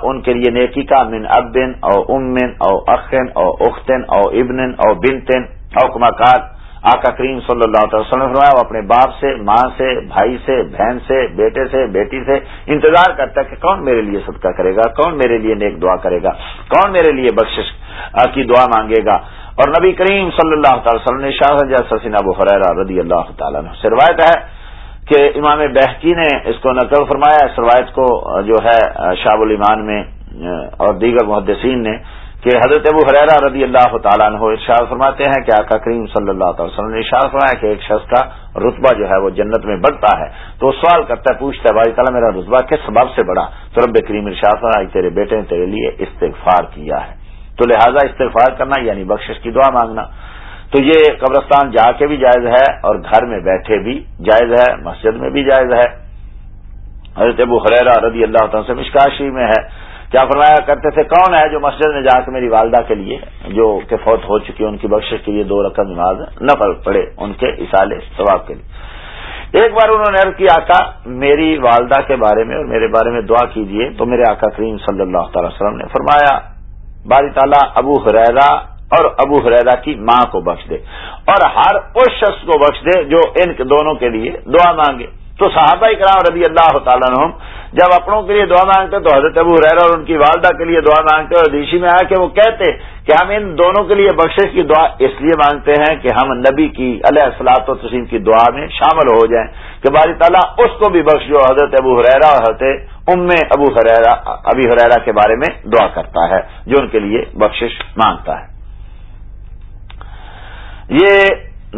ان کے لیے نیکی کا، من ابن او امن او اخن او اختن او ابن او بنتن او کماکات آقا کریم صلی اللہ تعالی وسلم فرمایا، وہ اپنے باپ سے، ماں سے، بھائی سے، بہن سے، بیٹے سے، بیٹی سے انتظار کرتا ہے کہ کون میرے لیے صدقہ کرے گا، کون میرے لیے نیک دعا کرے گا، کون میرے لیے بخش کی دعا مانگے گا۔ اور نبی کریم صلی اللہ تعالی وسلم نے شاہ سسین ابو حرا رضی اللہ تعالیٰ سے روایت ہے کہ امام بہکی نے اس کو نقل فرمایا، اس روایت کو جو ہے شاب الایمان میں اور دیگر محدثین نے کہ حضرت ابو حریرا رضی اللہ تعالیٰ عنہ ارشاد فرماتے ہیں کہ آقا کریم صلی اللہ تعالی وسلم نے ارشاد فرمایا کہ ایک شخص کا رتبہ جو ہے وہ جنت میں بڑھتا ہے۔ تو وہ سوال کرتا ہے، پوچھتا ہے، بھائی تعالیٰ، میرا رتبہ کس سبب سے بڑھا؟ تو رب کریم ارشاد فرمایا تیرے بیٹے نے تیرے لیے استغفار کیا ہے۔ تو لہٰذا استغفار کرنا یعنی بخشش کی دعا مانگنا۔ تو یہ قبرستان جا کے بھی جائز ہے اور گھر میں بیٹھے بھی جائز ہے، مسجد میں بھی جائز ہے۔ حضرت ابو خریرا رضی اللہ تعالیٰ سے مشکاشی میں ہے۔ کیا فرمایا کرتے تھے، کون ہے جو مسجد میں جا کے میری والدہ کے لیے جو کہ فوت ہو چکی ان کی بخش کے لیے دو رقم نماز نہ پڑے ان کے اشالے ثواب کے لیے۔ ایک بار انہوں نے عرض کیا، آقا، میری والدہ کے بارے میں اور میرے بارے میں دعا کیجیے تو میرے آقا کریم صلی اللہ تعالی وسلم نے فرمایا، باری تعالیٰ، ابو حریرا اور ابو حریرا کی ماں کو بخش دے اور ہر اس شخص کو بخش دے جو ان دونوں کے لیے دعا مانگے۔ تو صحابہ کرام رضی اللہ تعالیٰ عنہ جب اپنوں کے لیے دعا مانگتے تو حضرت ابو رحرا اور ان کی والدہ کے لیے دعا مانگتے اور دیشی میں آیا کہ وہ کہتے کہ ہم ان دونوں کے لیے بخشش کی دعا اس لیے مانگتے ہیں کہ ہم نبی کی علیہ السلاط و تسیم کی دعا میں شامل ہو جائیں کہ باری تعالیٰ اس کو بھی بخش جو حضرت ابو حریرا اور حضرت ام ابو حریرا ابی حریرا کے بارے میں دعا کرتا ہے، جو ان کے لیے بخشش مانگتا ہے۔ یہ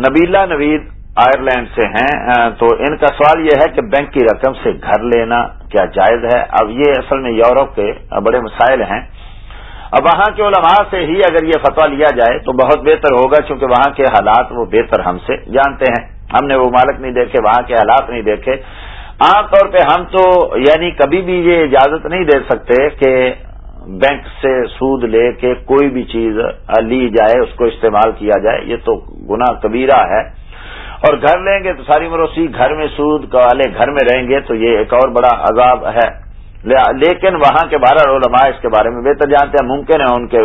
نبیلا نوید آئرلینڈ سے ہیں تو ان کا سوال یہ ہے کہ بینک کی رقم سے گھر لینا کیا جائز ہے؟ اب یہ اصل میں یورپ کے بڑے مسائل ہیں۔ اب وہاں کے علماء سے ہی اگر یہ فتویٰ لیا جائے تو بہت بہتر ہوگا چونکہ وہاں کے حالات وہ بہتر ہم سے جانتے ہیں۔ ہم نے وہ مالک نہیں دیکھے، وہاں کے حالات نہیں دیکھے۔ عام طور پہ ہم تو یعنی کبھی بھی یہ اجازت نہیں دے سکتے کہ بینک سے سود لے کے کوئی بھی چیز لی جائے، اس کو استعمال کیا جائے۔ یہ تو گنا کبیرہ ہے۔ اور گھر لیں گے تو ساری مروسی گھر میں سود والے گھر میں رہیں گے تو یہ ایک اور بڑا عذاب ہے۔ لیکن وہاں کے بارہ علماء اس کے بارے میں بہتر جانتے ہیں، ممکن ہے ان کے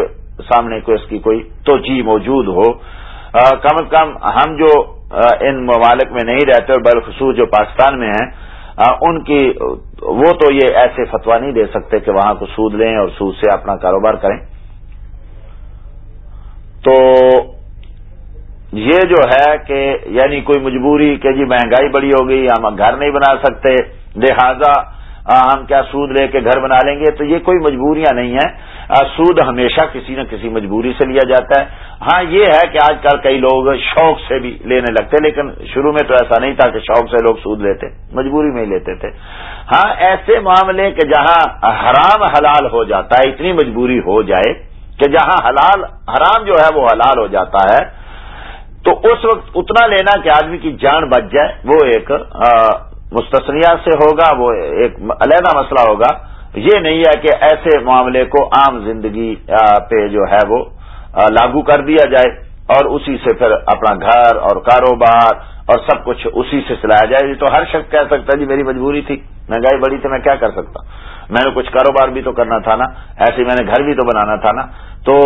سامنے کو اس کی کوئی توجہ موجود ہو۔ کم از کم ہم جو ان ممالک میں نہیں رہتے اور بالخصوص جو پاکستان میں ہیں ان کی وہ تو یہ ایسے فتوا نہیں دے سکتے کہ وہاں کو سود لیں اور سود سے اپنا کاروبار کریں۔ تو یہ جو ہے کہ یعنی کوئی مجبوری کہ جی مہنگائی بڑی ہو گئی، ہم گھر نہیں بنا سکتے، لہذا ہم کیا سود لے کے گھر بنا لیں گے؟ تو یہ کوئی مجبوریاں نہیں ہیں۔ سود ہمیشہ کسی نہ کسی مجبوری سے لیا جاتا ہے۔ ہاں یہ ہے کہ آج کل کئی لوگ شوق سے بھی لینے لگتے لیکن شروع میں تو ایسا نہیں تھا کہ شوق سے لوگ سود لیتے، مجبوری میں ہی لیتے تھے۔ ہاں ایسے معاملے کہ جہاں حرام حلال ہو جاتا ہے، اتنی مجبوری ہو جائے کہ جہاں حلال، حرام جو ہے وہ حلال ہو جاتا ہے تو اس وقت اتنا لینا کہ آدمی کی جان بچ جائے، وہ ایک مستثنیات سے ہوگا، وہ ایک علیحدہ مسئلہ ہوگا۔ یہ نہیں ہے کہ ایسے معاملے کو عام زندگی پہ جو ہے وہ لاگو کر دیا جائے اور اسی سے پھر اپنا گھر اور کاروبار اور سب کچھ اسی سے چلایا جائے۔ یہ تو ہر شخص کہہ سکتا ہے جی میری مجبوری تھی، مہنگائی بڑی تھی، میں کیا کر سکتا میں نے کچھ کاروبار بھی تو کرنا تھا نا، ایسے میں نے گھر بھی تو بنانا تھا نا۔ تو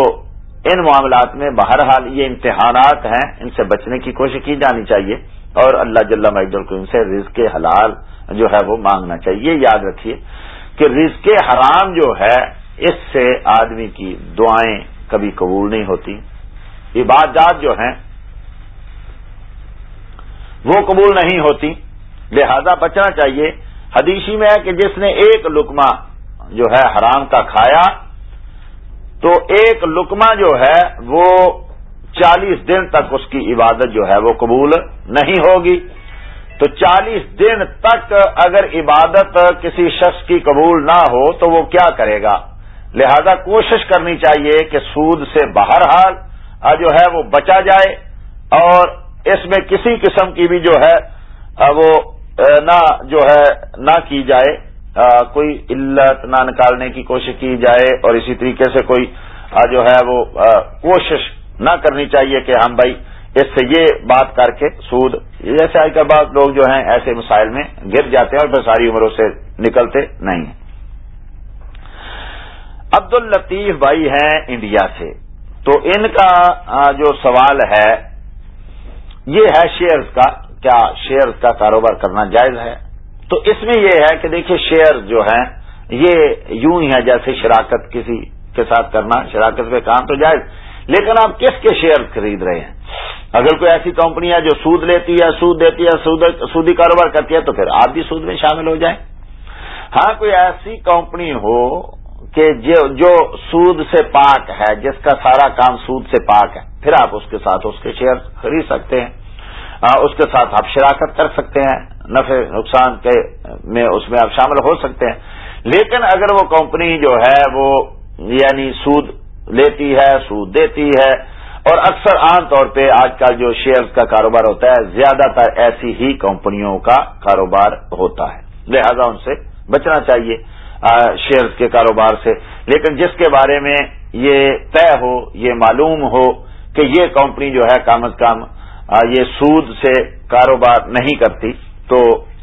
ان معاملات میں بہرحال یہ امتحانات ہیں، ان سے بچنے کی کوشش کی جانی چاہیے اور اللہ جل مجد القیم سے رزق حلال جو ہے وہ مانگنا چاہیے۔ یاد رکھیے کہ رزق حرام جو ہے، اس سے آدمی کی دعائیں کبھی قبول نہیں ہوتی۔ عبادات جو ہیں، وہ قبول نہیں ہوتی۔ لہذا بچنا چاہیے۔ حدیثی میں ہے کہ جس نے ایک لکما جو ہے حرام کا کھایا تو ایک لکما جو ہے وہ چالیس دن تک اس کی عبادت جو ہے وہ قبول نہیں ہوگی۔ تو چالیس دن تک اگر عبادت کسی شخص کی قبول نہ ہو تو وہ کیا کرے گا؟ لہذا کوشش کرنی چاہیے کہ سود سے باہر حال جو ہے وہ بچا جائے اور اس میں کسی قسم کی بھی جو ہے وہ نہ جو ہے، نہ کی جائے۔ کوئی علت نہ نکالنے کی کوشش کی جائے اور اسی طریقے سے کوئی جو ہے وہ کوشش نہ کرنی چاہیے کہ ہم بھائی اس سے یہ بات کر کے سود، جیسے آج کل بعض لوگ جو ہیں ایسے مسائل میں گر جاتے ہیں اور پھر ساری عمروں سے نکلتے نہیں ہیں۔ عبد الطیف بھائی ہیں انڈیا سے۔ تو ان کا جو سوال ہے، یہ ہے شیئرز کا، کیا شیئرز کا کاروبار کرنا جائز ہے؟ تو اس میں یہ ہے کہ دیکھیے شیئر جو ہیں، یہ یوں ہی ہے جیسے شراکت کسی کے ساتھ کرنا، شراکت پہ کام تو جائز، لیکن آپ کس کے شیئر خرید رہے ہیں؟ اگر کوئی ایسی کمپنی ہے جو سود لیتی ہے، سود دیتی ہے سودی کاروبار کرتی ہے، تو پھر آپ بھی سود میں شامل ہو جائیں۔ ہاں کوئی ایسی کمپنی ہو کہ جو سود سے پاک ہے، جس کا سارا کام سود سے پاک ہے، پھر آپ اس کے ساتھ اس کے شیئر خرید سکتے ہیں۔ اس کے ساتھ آپ شراکت کر سکتے ہیں، نفع، نقصان کے میں اس میں آپ شامل ہو سکتے ہیں۔ لیکن اگر وہ کمپنی جو ہے، وہ یعنی سود لیتی ہے، سود دیتی ہے، اور اکثر عام طور پہ آج کل جو شیئرز کا کاروبار ہوتا ہے، زیادہ تر ایسی ہی کمپنیوں کا کاروبار ہوتا ہے۔ لہذا ان سے بچنا چاہیے شیئرز کے کاروبار سے۔ لیکن جس کے بارے میں یہ طے ہو، یہ معلوم ہو کہ یہ کمپنی جو ہے، کم از کم یہ سود سے کاروبار نہیں کرتی، تو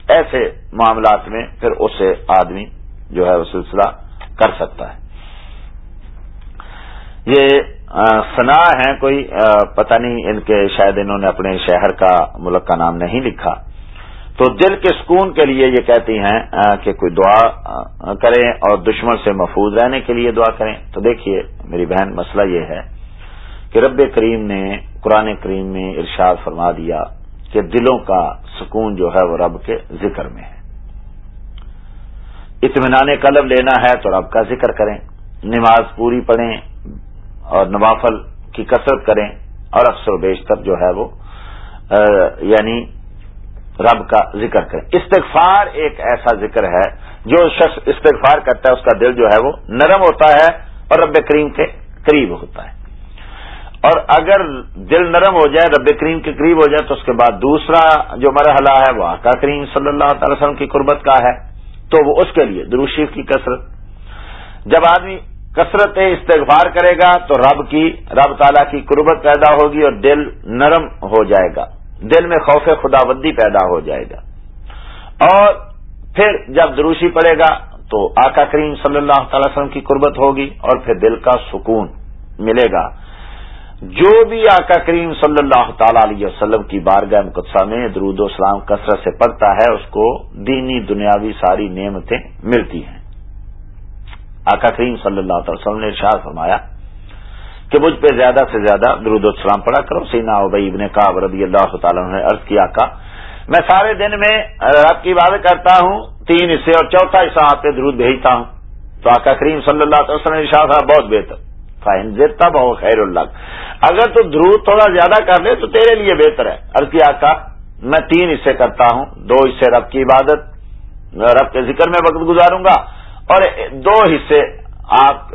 ایسے معاملات میں پھر اسے آدمی جو ہے وہ سلسلہ کر سکتا ہے۔ یہ سنا ہے، کوئی پتہ نہیں، ان کے شاید انہوں نے اپنے شہر کا، ملک کا نام نہیں لکھا۔ تو دل کے سکون کے لیے یہ کہتی ہیں کہ کوئی دعا کریں اور دشمن سے محفوظ رہنے کے لیے دعا کریں۔ تو دیکھیے، میری بہن، مسئلہ یہ ہے کہ رب کریم نے قرآن کریم میں ارشاد فرما دیا کہ دلوں کا سکون جو ہے وہ رب کے ذکر میں ہے۔ اطمینان قلب لینا ہے تو رب کا ذکر کریں، نماز پوری پڑھیں اور نوافل کی کثرت کریں اور اکثر و بیشتر جو ہے وہ یعنی رب کا ذکر کریں۔ استغفار ایک ایسا ذکر ہے، جو شخص استغفار کرتا ہے، اس کا دل جو ہے وہ نرم ہوتا ہے اور رب کریم کے قریب ہوتا ہے۔ اور اگر دل نرم ہو جائے، رب کریم کے قریب ہو جائے، تو اس کے بعد دوسرا جو مرحلہ ہے، وہ آقا کریم صلی اللہ تعالی وسلم کی قربت کا ہے، تو وہ اس کے لیے دروشیف کی کثرت۔ جب آدمی کثرت استغفار کرے گا، تو رب کی، رب تعالیٰ کی قربت پیدا ہوگی اور دل نرم ہو جائے گا۔ دل میں خوف خدا بندی پیدا ہو جائے گا۔ اور پھر جب دروشی پڑے گا، تو آقا کریم صلی اللہ تعالی وسلم کی قربت ہوگی اور پھر دل کا سکون ملے گا۔ جو بھی آقا کریم صلی اللہ تعالی علیہ وسلم کی بارگاہ مقدسہ میں درود و اسلام کثرت سے پڑھتا ہے، اس کو دینی دنیاوی ساری نعمتیں ملتی ہیں۔ آقا کریم صلی اللہ تعالی وسلم نے ارشاد فرمایا کہ مجھ پہ زیادہ سے زیادہ درود السلام پڑھا کرو۔ سینا ابئی ابن کاب رضی اللہ تعالیٰ نے عرض کیا کا میں سارے دن میں رب کی عبادت کرتا ہوں، تین حصے اور چوتھا حصہ آپ پہ درود بھیجتا ہوں۔ تو آقا کریم صلی اللہ علیہ وسلم نے ارشاد تھا بہت بہتر۔ فائن زیتا بہت خیر اللہ۔ اگر تو درود تھوڑا زیادہ کر لے تو تیرے لیے بہتر ہے۔ عرض کی آقا، میں تین حصے کرتا ہوں۔ دو حصے رب کی عبادت، رب کے ذکر میں وقت گزاروں گا۔ اور دو حصے آپ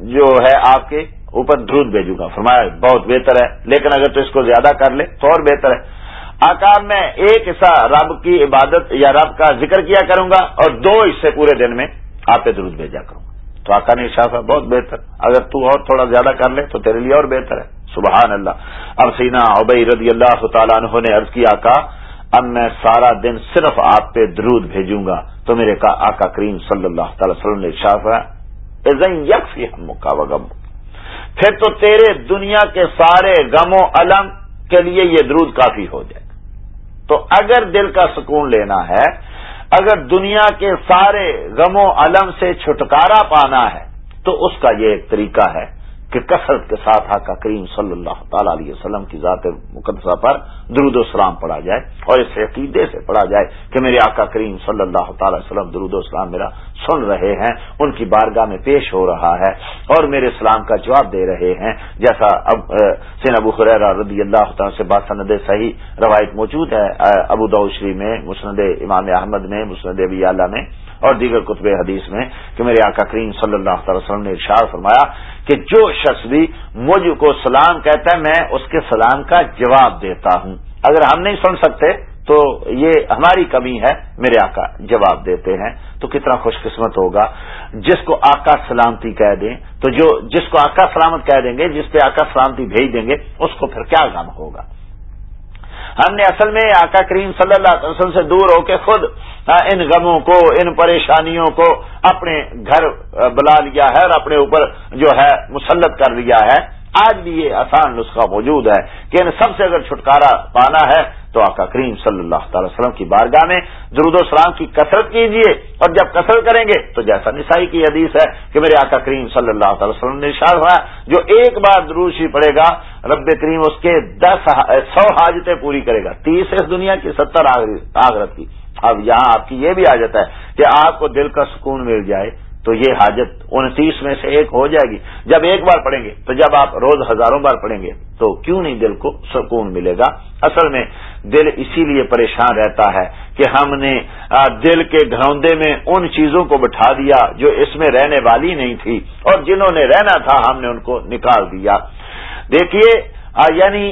جو ہے آپ کے اوپر درود بھیجوں گا۔ فرمایا، بہت بہتر ہے۔ لیکن اگر تو اس کو زیادہ کر لے تو اور بہتر ہے۔ آکار میں ایک حصہ رب کی عبادت یا رب کا ذکر کیا کروں گا اور دو حصے پورے دن میں آپ پہ درود بھیجا کروں۔ گا تو آقا نے شاہ بہت بہتر، اگر تو اور تھوڑا زیادہ کر لے تو تیرے لیے اور بہتر ہے۔ سبحان اللہ۔ اب سینا ابئی رضی اللہ تعالیٰ عنہ نے عرض کیا، آقا، اب میں سارا دن صرف آپ پہ درود بھیجوں گا۔ تو میرے کا آقا کریم صلی اللہ تعالی وسلم نے شاف ہے ہم غم۔ پھر تو تیرے دنیا کے سارے غم و علم کے لیے یہ درود کافی ہو جائے۔ تو اگر دل کا سکون لینا ہے اگر دنیا کے سارے غم و علم سے چھٹکارا پانا ہے تو اس کا یہ ایک طریقہ ہے۔ کہ کثرت کے ساتھ آقا کریم صلی اللہ تعالی علیہ وسلم کی ذات مقدسہ پر درود و سلام پڑھا جائے اور اس عقیدے سے پڑھا جائے کہ میرے آقا کریم صلی اللہ تعالی وسلم درود و سلام میرا سن رہے ہیں، ان کی بارگاہ میں پیش ہو رہا ہے اور میرے سلام کا جواب دے رہے ہیں۔ جیسا اب سین ابو خرا رضی اللہ تعالیٰ سے باسند صحیح روایت موجود ہے ابو دوشری میں، مسند امام احمد میں، مسند ابی اعلیٰ میں۔ اور دیگر کتب حدیث میں کہ میرے آقا کریم صلی اللہ تعالی وسلم نے ارشاد فرمایا کہ جو شخص بھی مجھ کو سلام کہتا ہے، میں اس کے سلام کا جواب دیتا ہوں۔ اگر ہم نہیں سن سکتے تو یہ ہماری کمی ہے، میرے آقا جواب دیتے ہیں۔ تو کتنا خوش قسمت ہوگا۔ جس کو آقا سلامتی کہہ دیں، تو جو جس کو آقا سلامت کہہ دیں گے، جس پہ آقا سلامتی بھیج دیں گے، اس کو پھر کیا غم ہوگا؟ ہم نے اصل میں آقا کریم صلی اللہ علیہ وسلم سے دور ہو کے خود ان غموں کو، ان پریشانیوں کو اپنے گھر بلا لیا ہے اور اپنے اوپر جو ہے مسلط کر لیا ہے۔ آج بھی یہ آسان نسخہ موجود ہے کہ ان سب سے اگر چھٹکارا پانا ہے تو آقا کریم صلی اللہ تعالی وسلم کی بارگاہ میں درود و سلام کی کثرت کیجیے اور جب کثرت کریں گے تو جیسا نسائی کی حدیث ہے کہ میرے آقا کریم صلی اللہ تعالی وسلم نے اشار ہوا جو ایک بار دروشی پڑے گا، رب کریم اس کے دس سو حاجتیں پوری کرے گا۔ تیس اس دنیا کی، ستر آغرت کی۔ اب یہاں آپ کی یہ بھی آ جاتا ہے کہ آپ کو دل کا سکون مل جائے۔ تو یہ حاجت انتیس میں سے ایک ہو جائے گی۔ جب ایک بار پڑھیں گے، تو جب آپ روز ہزاروں بار پڑھیں گے، تو کیوں نہیں دل کو سکون ملے گا؟ اصل میں دل اسی لیے پریشان رہتا ہے کہ ہم نے دل کے گھروندے میں ان چیزوں کو بٹھا دیا جو اس میں رہنے والی نہیں تھی، اور جنہوں نے رہنا تھا ہم نے ان کو نکال دیا۔ دیکھیے یعنی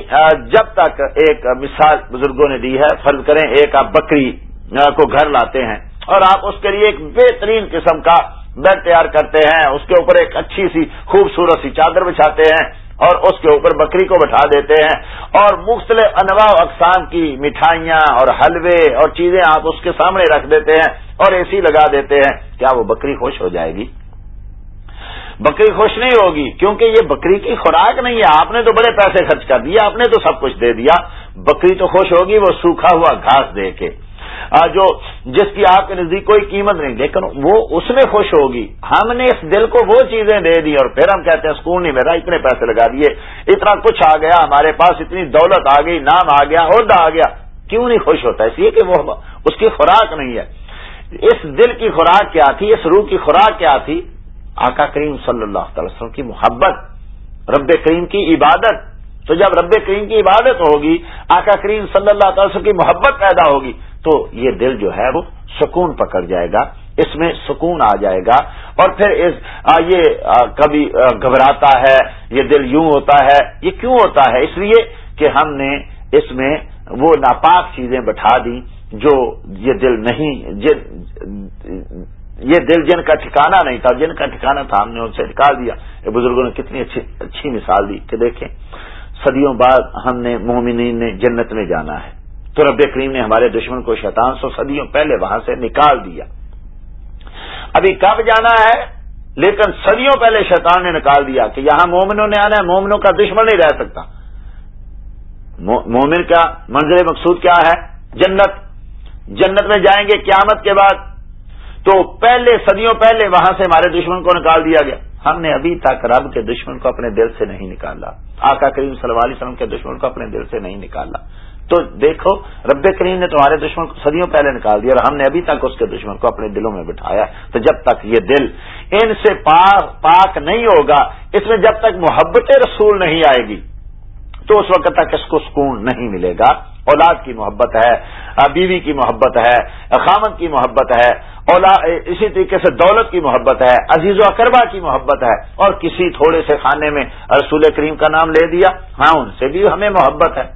جب تک ایک مثال بزرگوں نے دی ہے، فرض کریں ایک آپ بکری کو گھر لاتے ہیں اور آپ اس کے لیے ایک بہترین قسم کا بیڈ تیار کرتے ہیں، اس کے اوپر ایک اچھی سی خوبصورت سی چادر بچھاتے ہیں اور اس کے اوپر بکری کو بٹھا دیتے ہیں۔ اور مختلف انواع اقسام کی مٹھائیاں اور حلوے اور چیزیں آپ اس کے سامنے رکھ دیتے ہیں اور اے سی لگا دیتے ہیں۔ کیا وہ بکری خوش ہو جائے گی؟ بکری خوش نہیں ہوگی، کیونکہ یہ بکری کی خوراک نہیں ہے۔ آپ نے تو بڑے پیسے خرچ کر دیے، آپ نے تو سب کچھ دے دیا۔ بکری تو خوش ہوگی، وہ سوکھا ہوا گھاس دے کے۔ جو جس کی آپ کے نزدیک کوئی قیمت نہیں، لیکن وہ اس میں خوش ہوگی۔ ہم نے اس دل کو وہ چیزیں دے دی اور پھر ہم کہتے ہیں، سکون نہیں، میرا اتنے پیسے لگا دیے، اتنا کچھ آ گیا، ہمارے پاس اتنی دولت آ گئی، نام آ گیا، عہدہ آ گیا۔ کیوں نہیں خوش ہوتا؟ اس لیے کہ وہ اس کی خوراک نہیں ہے۔ اس دل کی خوراک کیا تھی؟ اس روح کی خوراک کیا تھی؟ آقا کریم صلی اللہ تعالی وسلم کی محبت، رب کریم کی عبادت۔ تو جب رب کریم کی عبادت ہوگی، آقا کریم صلی اللہ تعالی وسلم کی محبت پیدا ہوگی تو یہ دل جو ہے وہ سکون پکڑ جائے گا، اس میں سکون آ جائے گا۔ اور پھر اس یہ کبھی گھبراتا ہے، یہ دل یوں ہوتا ہے، یہ کیوں ہوتا ہے؟ اس لیے کہ ہم نے اس میں وہ ناپاک چیزیں بٹھا دی جو یہ دل نہیں یہ دل جن کا ٹھکانا نہیں تھا، جن کا ٹھکانا تھا، ہم نے ان سے نکال دیا۔ یہ بزرگوں نے کتنی اچھی اچھی مثال دی کہ دیکھیں، صدیوں بعد ہم نے مومنین نے جنت میں جانا ہے۔ تو رب کریم نے ہمارے دشمن کو شیطان سو صدیوں پہلے وہاں سے نکال دیا۔ ابھی کب جانا ہے؟ لیکن صدیوں پہلے شیطان نے نکال دیا کہ یہاں مومنوں نے آنا ہے، مومنوں کا دشمن نہیں رہ سکتا۔ مومن کا منظر مقصود کیا ہے؟ جنت۔ جنت میں جائیں گے قیامت کے بعد۔ تو پہلے، صدیوں پہلے وہاں سے ہمارے دشمن کو نکال دیا گیا۔ ہم نے ابھی تک رب کے دشمن کو اپنے دل سے نہیں نکالا۔ آقا کریم صلی اللہ علیہ وسلم کے دشمن کو اپنے دل سے نہیں نکالا۔ تو دیکھو، رب کریم نے تمہارے دشمن کو صدیوں پہلے نکال دیا اور ہم نے ابھی تک اس کے دشمن کو اپنے دلوں میں بٹھایا تو جب تک یہ دل ان سے پاک پاک نہیں ہوگا، اس میں جب تک محبت رسول نہیں آئے گی، تو اس وقت تک اس کو سکون نہیں ملے گا۔ اولاد کی محبت ہے بیوی کی محبت ہے خامد کی محبت ہے اسی طریقے سے دولت کی محبت ہے، عزیز و اقربا کی محبت ہے۔ اور کسی تھوڑے سے کھانے میں رسول کریم کا نام لے دیا ہاں ان سے بھی ہمیں محبت ہے۔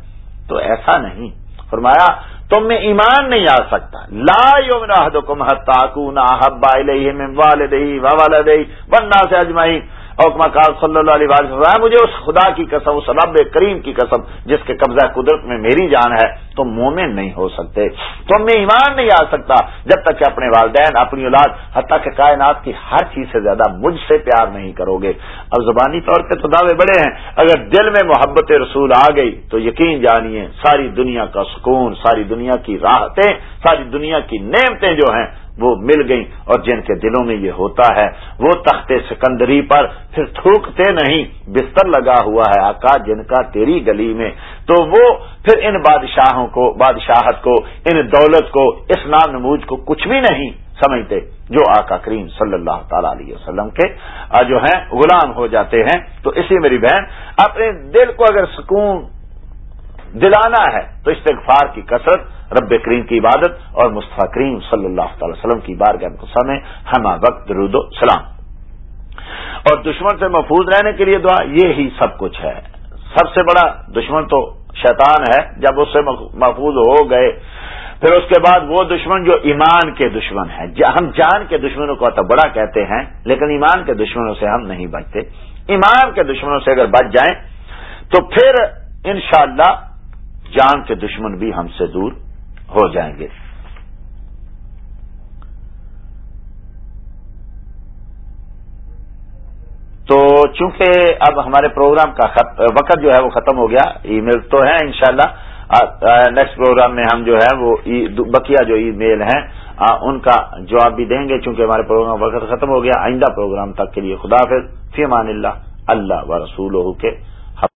تو ایسا نہیں۔ فرمایا، تم میں ایمان نہیں آ سکتا۔ لا یوم راہدکم حتا کونا حبا الیہ من والدی و والدی بننا سے اجمعین کال صلی اللہ علیہ وسلم، مجھے اس خدا کی قسم، اس رب کریم کی قسم، جس کے قبضہ قدرت میں میری جان ہے، تم مومن نہیں ہو سکتے۔ تم میں ایمان نہیں آ سکتا، جب تک کہ اپنے والدین، اپنی اولاد، حتیٰ کہ کائنات کی ہر چیز سے زیادہ مجھ سے پیار نہیں کرو گے۔ اب زبانی طور پہ تو دعوے بڑے ہیں، اگر دل میں محبت رسول آ گئی، تو یقین جانیے، ساری دنیا کا سکون، ساری دنیا کی راحتیں، ساری دنیا کی نعمتیں جو ہیں وہ مل گئیں اور جن کے دلوں میں یہ ہوتا ہے، وہ تخت سکندری پر پھر تھوکتے نہیں، بستر لگا ہوا ہے آقا جن کا تیری گلی میں۔ تو وہ پھر ان بادشاہوں کو، بادشاہت کو، ان دولت کو، اس نام نموج کو کچھ بھی نہیں سمجھتے، جو آقا کریم صلی اللہ تعالی علیہ وسلم کے جو ہیں، غلام ہو جاتے ہیں۔ تو اسی میری بہن، اپنے دل کو اگر سکون دلانا ہے تو استغفار کی کثرت، رب کریم کی عبادت اور مصطفیٰ کریم صلی اللہ تعالی وسلم کی بار میں ہما وقت، درود و سلام۔ اور دشمن سے محفوظ رہنے کے لیے دعا یہ ہی سب کچھ ہے۔ سب سے بڑا دشمن تو شیطان ہے۔ جب اس سے محفوظ ہو گئے، پھر اس کے بعد وہ دشمن جو ایمان کے دشمن ہے ہم جان کے دشمنوں کو تو بڑا کہتے ہیں، لیکن ایمان کے دشمنوں سے ہم نہیں بچتے۔ ایمان کے دشمنوں سے اگر بچ جائیں، تو پھر انشاءاللہ جان کے دشمن بھی ہم سے دور ہو جائیں گے۔ تو چونکہ اب ہمارے پروگرام کا وقت جو ہے وہ ختم ہو گیا ای میل تو ہے انشاءاللہ۔ نیکسٹ پروگرام میں ہم جو ہے وہ بکیا جو ای میل ہیں ان کا جواب بھی دیں گے چونکہ ہمارے پروگرام وقت ختم ہو گیا۔ آئندہ پروگرام تک کے لیے خدا فی امان اللہ اللہ و رسول کے